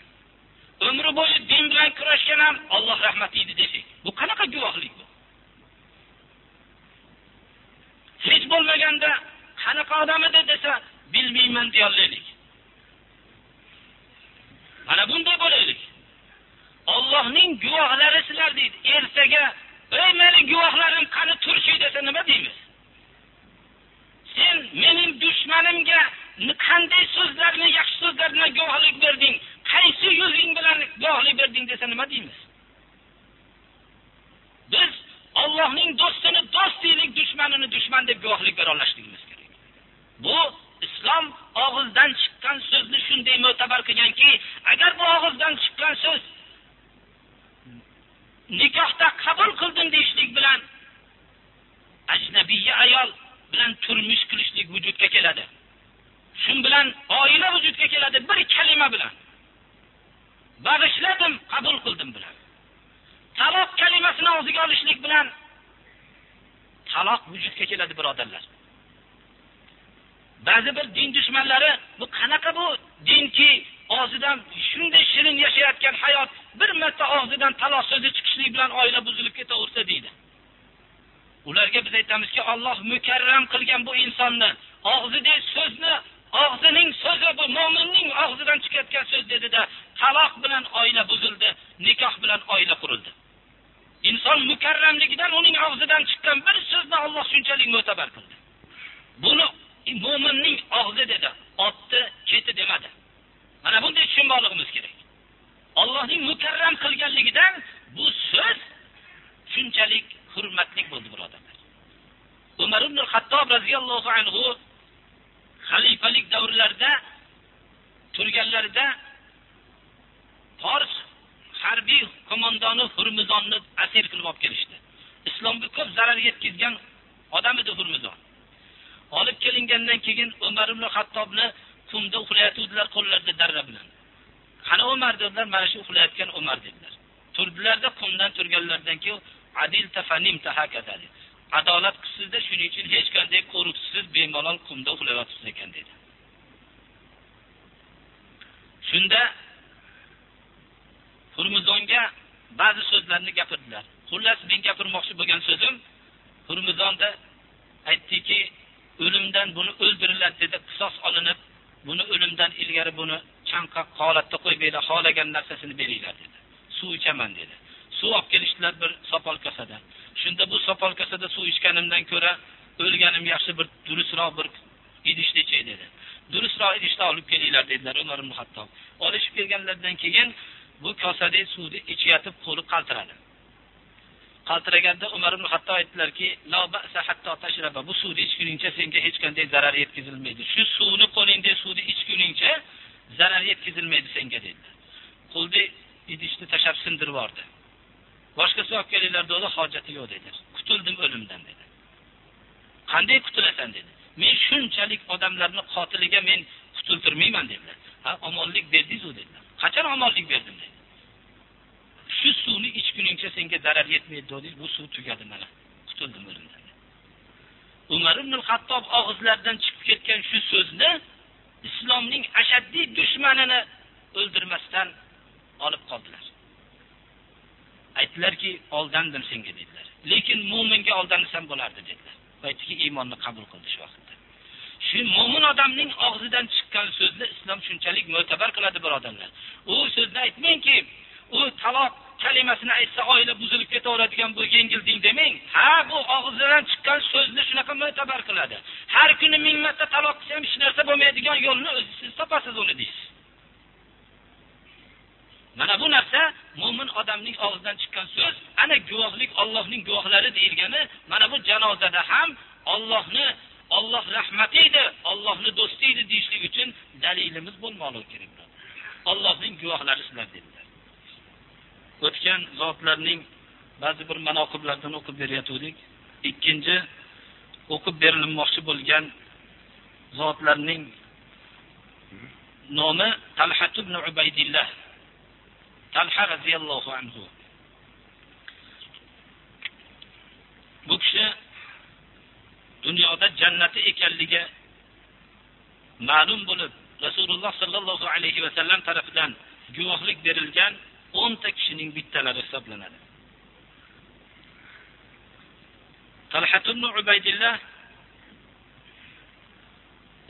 umri bo'yi din bilan kurashgan ham olloh rahmatiydi desak bu qanaqa guvohlik? Bu hech bo'lmaganda qanaqa odam edi desa bilmayman deyolmaylik. Mana bunday bo'laylik. Ollohning guvohlari sizlar deydi ertaga ey meni guvohlarim qani turchi desa nima deymiz? Sen mening dushmanimga qanday so'zlarni yaxshi so'zlar bilan guvohlik berding? Qaysi yuzing bilan guvohlik berding desa nima deymiz? Biz ollohning do'stini do'st deylik dushmanini dushman deb guvohlik bera olishligimiz kerak. Bu islom og'izdan chiqqan so'zni shunday mo'tabar qilganki agar bu og'izdan chiqqan so'z nikohda qabul qildim deyishlik bilan ajnabiy ayol bilan turmush qilishlik vujudga keladi. Shu bilan oila vujudga keladi bir kalima bilan. Bag'ishladim qabul qildim bilan taloq kalimasini og'ziga olishlik bilan taloq vujudga keladi birodarlar. Ba'zi bir din dushmanlari bu qanaqa bu dinki og'zidan shunday shirin yashayotgan hayot bir marta og'zidan taloq so'zi chiqishlik bilan oila buzilib ketaversa deydi. Ularga biz aytamizki olloh mukarram qilgan bu insonni og'zidagi so'zni og'zining so'zi bu mo'minning og'zidan chiqayotgan so'z dedida taloq bilan oila buzildi nikoh bilan oila qurildi. Inson mukarramligidan uning og'zidan chiqqan bir so'zni olloh shunchalik mo'tabar qildi. Buni mo'minning og'zi dedi otni keti demadi. Mana bunday tushunmoqligimiz kerak. Ollohning mukarram qilganligidan bu so'z shunchalik hurmatli bo'ldi birodarlar. Umar ibn hattob roziyallohu anhu xalifalik davrlarida turganlarida fors harbiy qo'mondoni hurmizonni asir qilib olib kelishdi. Islomga ko'p zarar yetkazgan odam edi hurmizon. Olib kelingandan keyin umar ibn hattobni qumda uxlayotgandilar qo'llarida darra bilan. Qani umar dedilar mana shu uxlayotgan umar dedilar. Turdilarda qumdan turganlaridan keyin adil tafanim tahakada adolat qilsizda shuning uchun hech qanday qo'riqchisiz bemalol qumda uxlayotibsiz ekan dedi. Shunda hurmizonga ba'zi so'zlarni gapirdilar. Xullas men gapirmoqchi bo'lgan so'zim hurmizonda aytdiki o'limdan buni o'ldiriladi dedi. Qisos olinib buni o'limdan ilgari buni chanqoq holatda qo'ymaylar xohlagan narsasini beringlar dedi. Suv ichaman dedi. Suv olib kelishdilar bir sopol kosada shunda bu sopol kosada suv ichganimdan ko'ra o'lganim yaxshi bir durustroq bir idishni ichay dedi. Durustroq idishda olib kelinglar dedilar umar ibn hattob olishib kelganlaridan keyin bu kosadagi suvni ichayotib qo'li qaltiradi. Qaltiraganda umar ibn hatto aytdilarki bu suvni ichguningcha senga hech qanday zarar yetkazilmaydi. Shu suvni qo'lingda suvni ichguningcha zarar yetkazilmaydi senga dedilar. Qo'lda idishni tashlab sindirib yubordi. Boshqa olib kelinglar dedi hojati yo'q dedi qutuldim o'limdan dedi. Qanday qutulasan dedi. Men shunchalik odamlarni qotiliga men qutultirmayman dedilar. Ha omonlik berdingizu dedilar. Qachon omonlik berdim dedi. Shu suvni ichguningcha senga zarar yetmaydi dedi bu suv tugadi mana. Qutuldim o'limdan umar ibn hattob og'izlaridan chiqib ketgan shu so'zni islomning ashaddiy dushmanini o'ldirmasdan olib qoldilar. Aytdilarki oldandim senga dedilar. Lekin mo'minga oldansam bo'lardi dedilar. Aytdiki iymonni qabul qildi shu vaqtda shu mo'min odamning og'zidan chiqqan so'zni islom shunchalik mo'tabar qiladi birodarlar. U so'zni aytmangki u taloq kalimasini aytsa oila buzilib ketaveradigan bu yengil ding demang ha bu og'zidan chiqqan so'zni shunaqa mo'tabar qiladi. Har kuni ming marta taloq qilsa ham hech narsa bo'lmaydigan yo'lni o'zi siz topasiz uni deysiz. Mana bu narsa mo'min odamning og'zidan chiqqan so'z ana guvohlik ollohning guvohlari deyilgani mana bu janozada ham ollohni olloh rahmati edi ollohni do'sti edi deyishlik uchun dalilimiz bo'lmoqligi kerak ollohning guvohlari sizlar dedilar o'tgan zotlarning ba'zi bir manoqiblaridan o'qib berayotgandik ikkinchi o'qib berilmoqchi bo'lgan zotlarning nomi talhat ibn ubaydillah. Talha roziyallohu anhu. Bu kishi dunyoda jannati ekanligi ma'lum bo'lib rasululloh sollallohu alayhi vasallam tarafidan guvohlik berilgan o'nta kishining bittalari hisoblanadi. Talhat ibn ubaydillah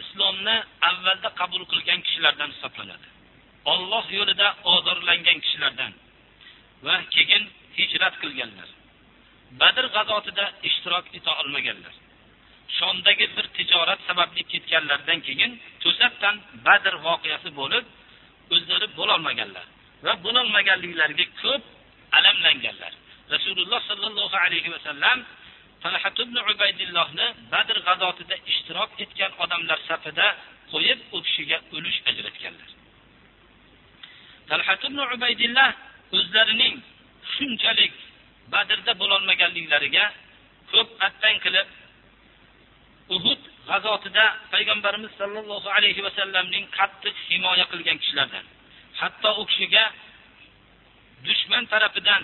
islomni avvalda qabul qilgan kishilardan hisoblanadi. Olloh yo'lida ozorlangan kishilardan. Va keyin hijrat qilganlar. Badr g'azotida ishtirok eta olmaganlar. Shomdagi bir tijorat sababli ketganlardan keyin to'satdan badr voqeasi bo'lib o'zlari bo'lolmaganlar va bo'lolmaganliklariga ko'p alamlanganlar. Rasululloh sollallohu alayhi vasallam talhat ibn ubaydillohni badr g'azotida ishtirok etgan odamlar safida qo'yib u kishiga ulush ajratganlar. Talhat ibn ubaydillah o'zlarining shunchalik badrda bo'lolmaganliklariga ko'p attang qilib uhud g'azotida payg'ambarimiz sollallohu alayhi vasallamning qattiq himoya qilgan kishilardan. Hatto u kishiga dushman tarafidan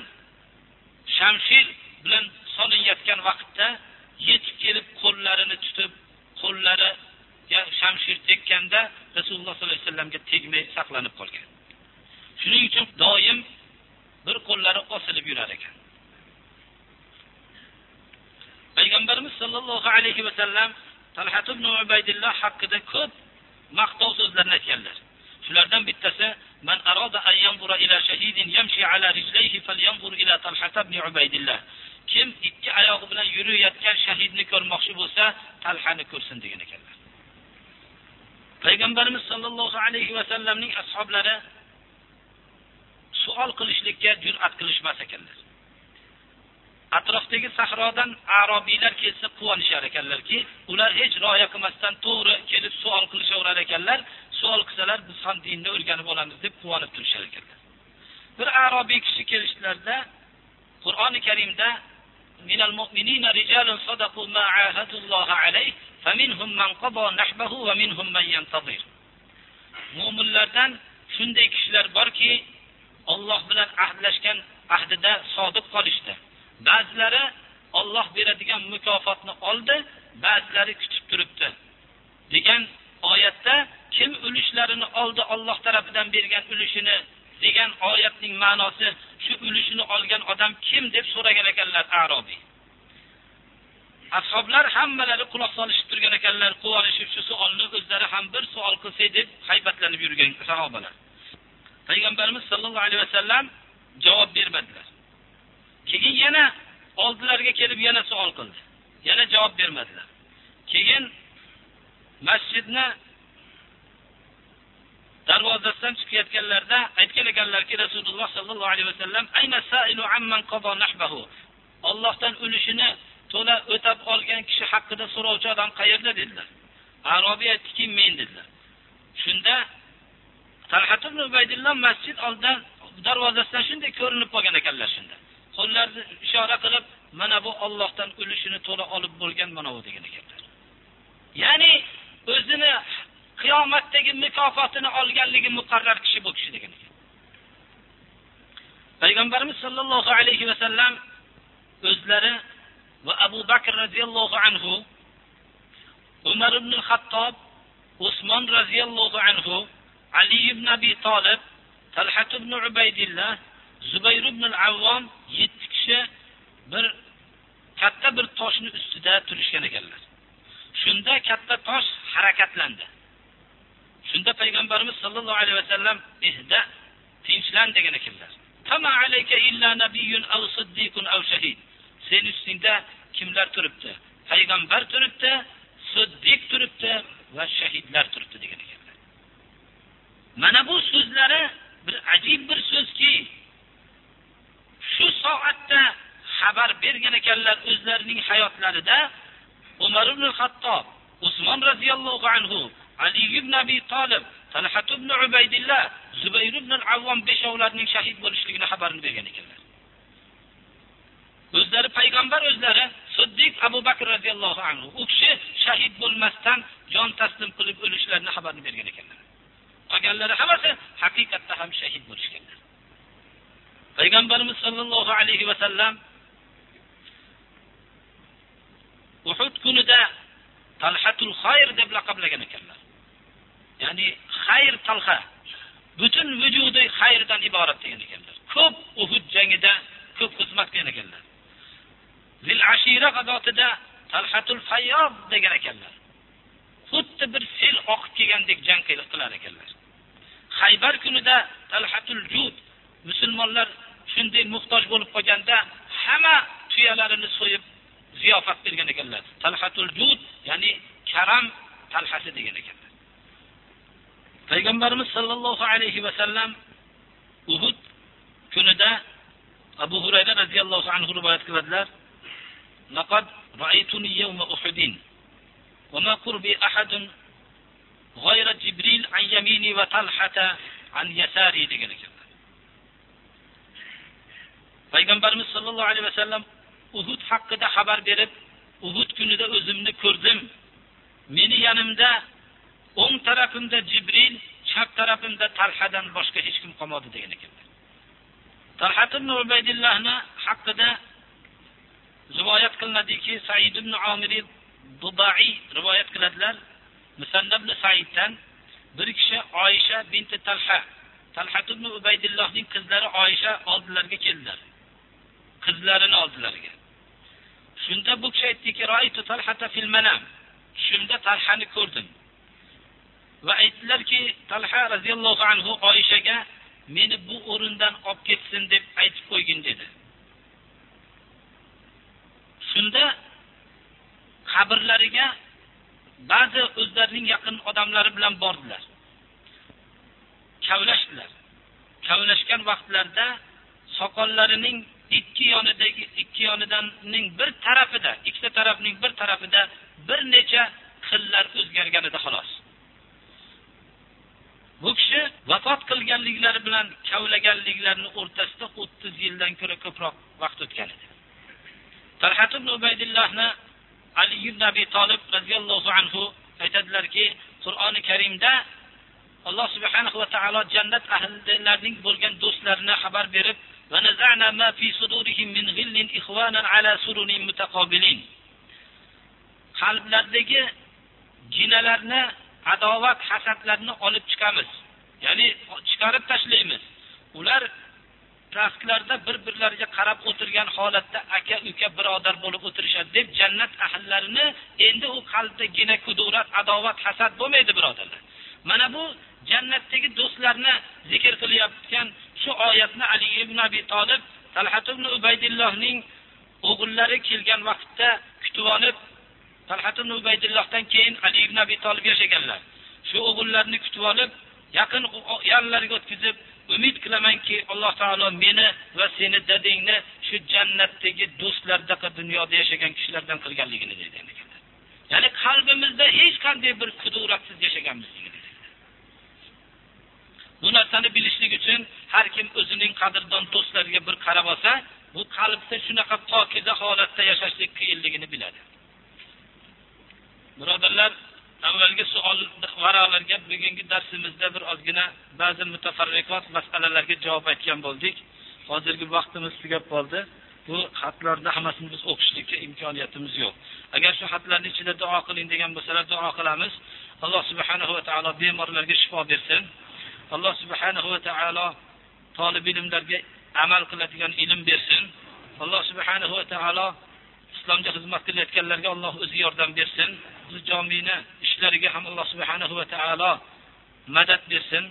shamshir bilan solinayotgan vaqtda yetib kelib qo'llarini tutib qo'llari shamshir tekkanda rasululloh sollallohu alayhi vasallamga tegmay saqlanib qolgan. Shuning uchun doim bir qo'llari osilib yurar ekan. Payg'ambarimiz sollallohu alayhi vasallam talhat ibn ubaydilloh haqida ko'p maqtov so'zlarni aytganlar. Shulardan bittasi man arada an yanzura ila shahidin yamshi ala rijlayhi falyanzur ila talhat ibn ubaydillah. Kim ikki oyog'i bilan yurayotgan shahidni ko'rmoqchi bo'lsa talhani ko'rsin degan ekanlar. Payg'ambarimiz sollallohu alayhi vasallamning ashoblari suol qilishlikka jur'at qilishmas ekanlar atrofdagi sahrodan arobiylar kelsa quvonishar ekanlarki ular hech rioya qilmasdan to'g'ri kelib savol qilishaverar ekanlar savol qilsalar biz ham dinni o'rganib olamiz deb quvonib turishar ekanlar bir arobiy kishi kelishdilarda qur'oni karimda من المؤمنين رجال صدقوا ما عاهدوا الله عليه فمنهم من قضى نحبه ومنهم من ينتظر mo'minlardan shunday kishilar borki olloh bilan ahdlashgan ahdida sodiq qolishdi. Ba'zilari olloh beradigan mukofotni oldi ba'zilari kutib turibdi. Degan oyatda kim ulushlarini oldi olloh tarafidan bergan ulushini degan oyatning ma'nosi shu ulushini olgan odam kim deb so'ragan ekanlar arobiy. Ashoblar hammalari quloq solishib turgan ekanlar quvonishib shu savolni o'zlari ham bir savol qilsak deb haybatlanib yurgan sahobalar. Payg'ambarimiz sollallohu alayhi vasallam javob bermadilar. Keyin yana oldilariga kelib yana savol qildi. Yana javob bermadilar. Keyin masjidni darvozasidan chiqayotganlarida aytgan ekanlarki rasululloh sollallohu alayhi vasallam ollohdan ulushini to'la o'tab olgan kishi haqida so'rovchi odam qayerda dedilar. Arobiy aytdiki men dedilar. Shunda talhat ibn ubaydilloh masjid oldidan darvozasidan shunday ko'rinib qolgan ekanlar shunda. Qo'llarini ishora qilib mana bu ollohdan ulushini to'la olib bo'lgan mana bu degan ekanlar. Ya'ni o'zini qiyomatdagi mukofotini olganligi muqarrar kishi bu kishi degan ekan. Payg'ambarimiz sollallohu alayhi vasallam o'zlari va abu bakr roziyallohu anhu umar ibn hattob usmon roziyallohu anhu ali ibn abi tolib talhat ibn ubaydillah zubayr ibn avvom yetti kishi bir katta bir toshni ustida turishgan ekanlar. Shunda katta tosh harakatlandi. Shunda payg'ambarimiz sollallohu alayhi vasallam ihda eh, tinchlan degan ekanlar. Sen ustingda kimlar turibdi? Payg'ambar turibdi siddiq turibdi va shahidlar turibdi degan ekan. Mana bu so'zlari bir ajib bir so'zki shu soatda xabar bergan ekanlar o'zlarining hayotlarida umar ibn hattob usmon roziyallohu anhu ali ibn abi tolib talhat ibn ubaydillah zubayr ibn avvom beshovlarining shahid bo'lishligini xabarini bergan ekanlar. O'zlari payg'ambar o'zlari siddiq abu bakr roziyallohu anhu u kishi shahid bo'lmasdan jon taslim qilib o'lishlarini xabarini bergan ekanlar. Qolganlari hammasi haqiqatda ham shahid bo'lishganlar payg'ambarimiz sollallohu alayhi vasallam uhud kunida talhatul xayr deb laqablagan ekanlar. Ya'ni xayr talha butun vujudi xayrdan iborat degan ekanlar. Ko'p uhud jangida ko'p xizmat qilgan ekanlar. Zil ashira g'azotida talhatul fayyob degan ekanlar. Katta bir sel oqib kelgandek jang qilar ekanlar. Haybar kunida talhatul jud musulmonlar shunday muhtoj bo'lib qolganda hamma tuyalarini so'yib ziyofat bergan ekanlar. Talhatul jud ya'ni karam talhasi degan ekanlar. Payg'ambarimiz sollallohu alayhi vasallam uhud kunida abu hurayra roziyallohu anhu rivoyat qiladilar. وما قربي أحد غير جبريل عن يميني وطلحة عن يساري degan ekanlar payg'ambarimiz sollallohu alayhi vasallam uhud haqida xabar berib uhud kunida o'zimni ko'rdim meni yonimda o'ng tarafimda jibril chap tarafimda talhadan boshqa hech kim qolmadi degan ekanlar talhat ibn ubaydillohni haqida rivoyat qilinadiki said ibn omiri dubai rivoyat qiladilar Musannab ibn Saiddan bir kishi Oyisha binti Talha, Talha ibn Ubaydillohning qizlari Oyisha oldilariga keldilar. Qizlarini oldilariga. Shunda bu kishi aytdiki, "Ra'aytu Talhata fil manam." Shunda Talhani ko'rdim. Va aytdilarki, Talha radhiyallohu anhu Oyishaga meni bu o'rindan olib ketsin deb aytib qo'ygin dedi. Shunda qabrlariga ba'zi o'zlarining yaqin odamlari bilan bordilar. Kavlashdilar. Kavlashgan vaqtlarida soqollarining ikki yonidagi ikki yonidanning bir tarafida, ikkita tarafning bir tarafida bir necha xillar o'zgargan edi xolos. Bu kishi vafot qilganliklari bilan kavlaganliklarini o'rtasida 30 yildan ko'ra ko'proq vaqt o'tgan edi. Talhat ibn Ubaydillohni Ali ibn Abi Talib roziyallohu anhu aytadilarki, Qur'oni Karimda Alloh subhanahu va taolo jannat ahllarining bo'lgan do'stlarini xabar berib, va naza'na ma fi min ikhwanan ala. Qalblaridagi jinalarni, adovat, hasadlarni olib chiqamiz. Ya'ni chiqarib tashlaymiz. Ular pastlarda bir-birlariga qarab o'tirgan holatda aka uka birodar bo'lib o'tirishadi. Deb jannat ahllarini endi u qalbda gina kudurat adovat hasad bo'lmaydi birodarlar. Mana bu jannatdagi do'stlarni zikr qilayotgan shu oyatni ali ibn abi tolib talhat ibn ubaydillohning o'g'illari kelgan vaqtda kutib olib talhat ibn ubaydillohdan keyin ali ibn abi tolib yashaganlar. Shu o'g'illarni kutib olib yaqin yonlariga o'tkazib umid qilamanki alloh taolo meni va seni dadangni shu jannatdagi do'stlardaqa dunyoda yashagan kishilardan qilganligini dedi. Ya'ni qalbimizda hech qanday bir quduratsiz yashaganmizligini bu narsani bilishlik uchun har kim o'zining qadrdon do'stlariga bir qarab olsa bu qalbda shunaqa pokiza holatda yashashlik qiyinligini biladi. Birodarlar avvalgi savol varaqlarga bugungi darsimizda bir ozgina ba'zi mutafarriqot masalalarga javob aytgan bo'ldik. Hozirgi vaqtimiz tugab qoldi. Bu xatlarni hammasini biz o'qishlikka imkoniyatimiz yo'q. Agar shu xatlarni ichida duo qiling degan bo'lsalar duo qilamiz. Alloh subhanahu va taolo bemorlarga shifo bersin. Alloh subhanahu va taolo tolib ilmlarga amal qiladigan ilm bersin. Alloh subhanahu va taolo islomga xizmat qilayotganlarga Alloh o'zi yordam bersin. Bu jomini ishlariga ham Alloh subhanahu va taolo madad bersin.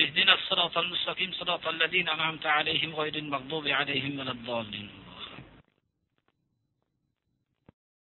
اهدنا الصراط المستقيم صراط الذين أنعمت عليهم غير المغضوب عليهم ولا الضالين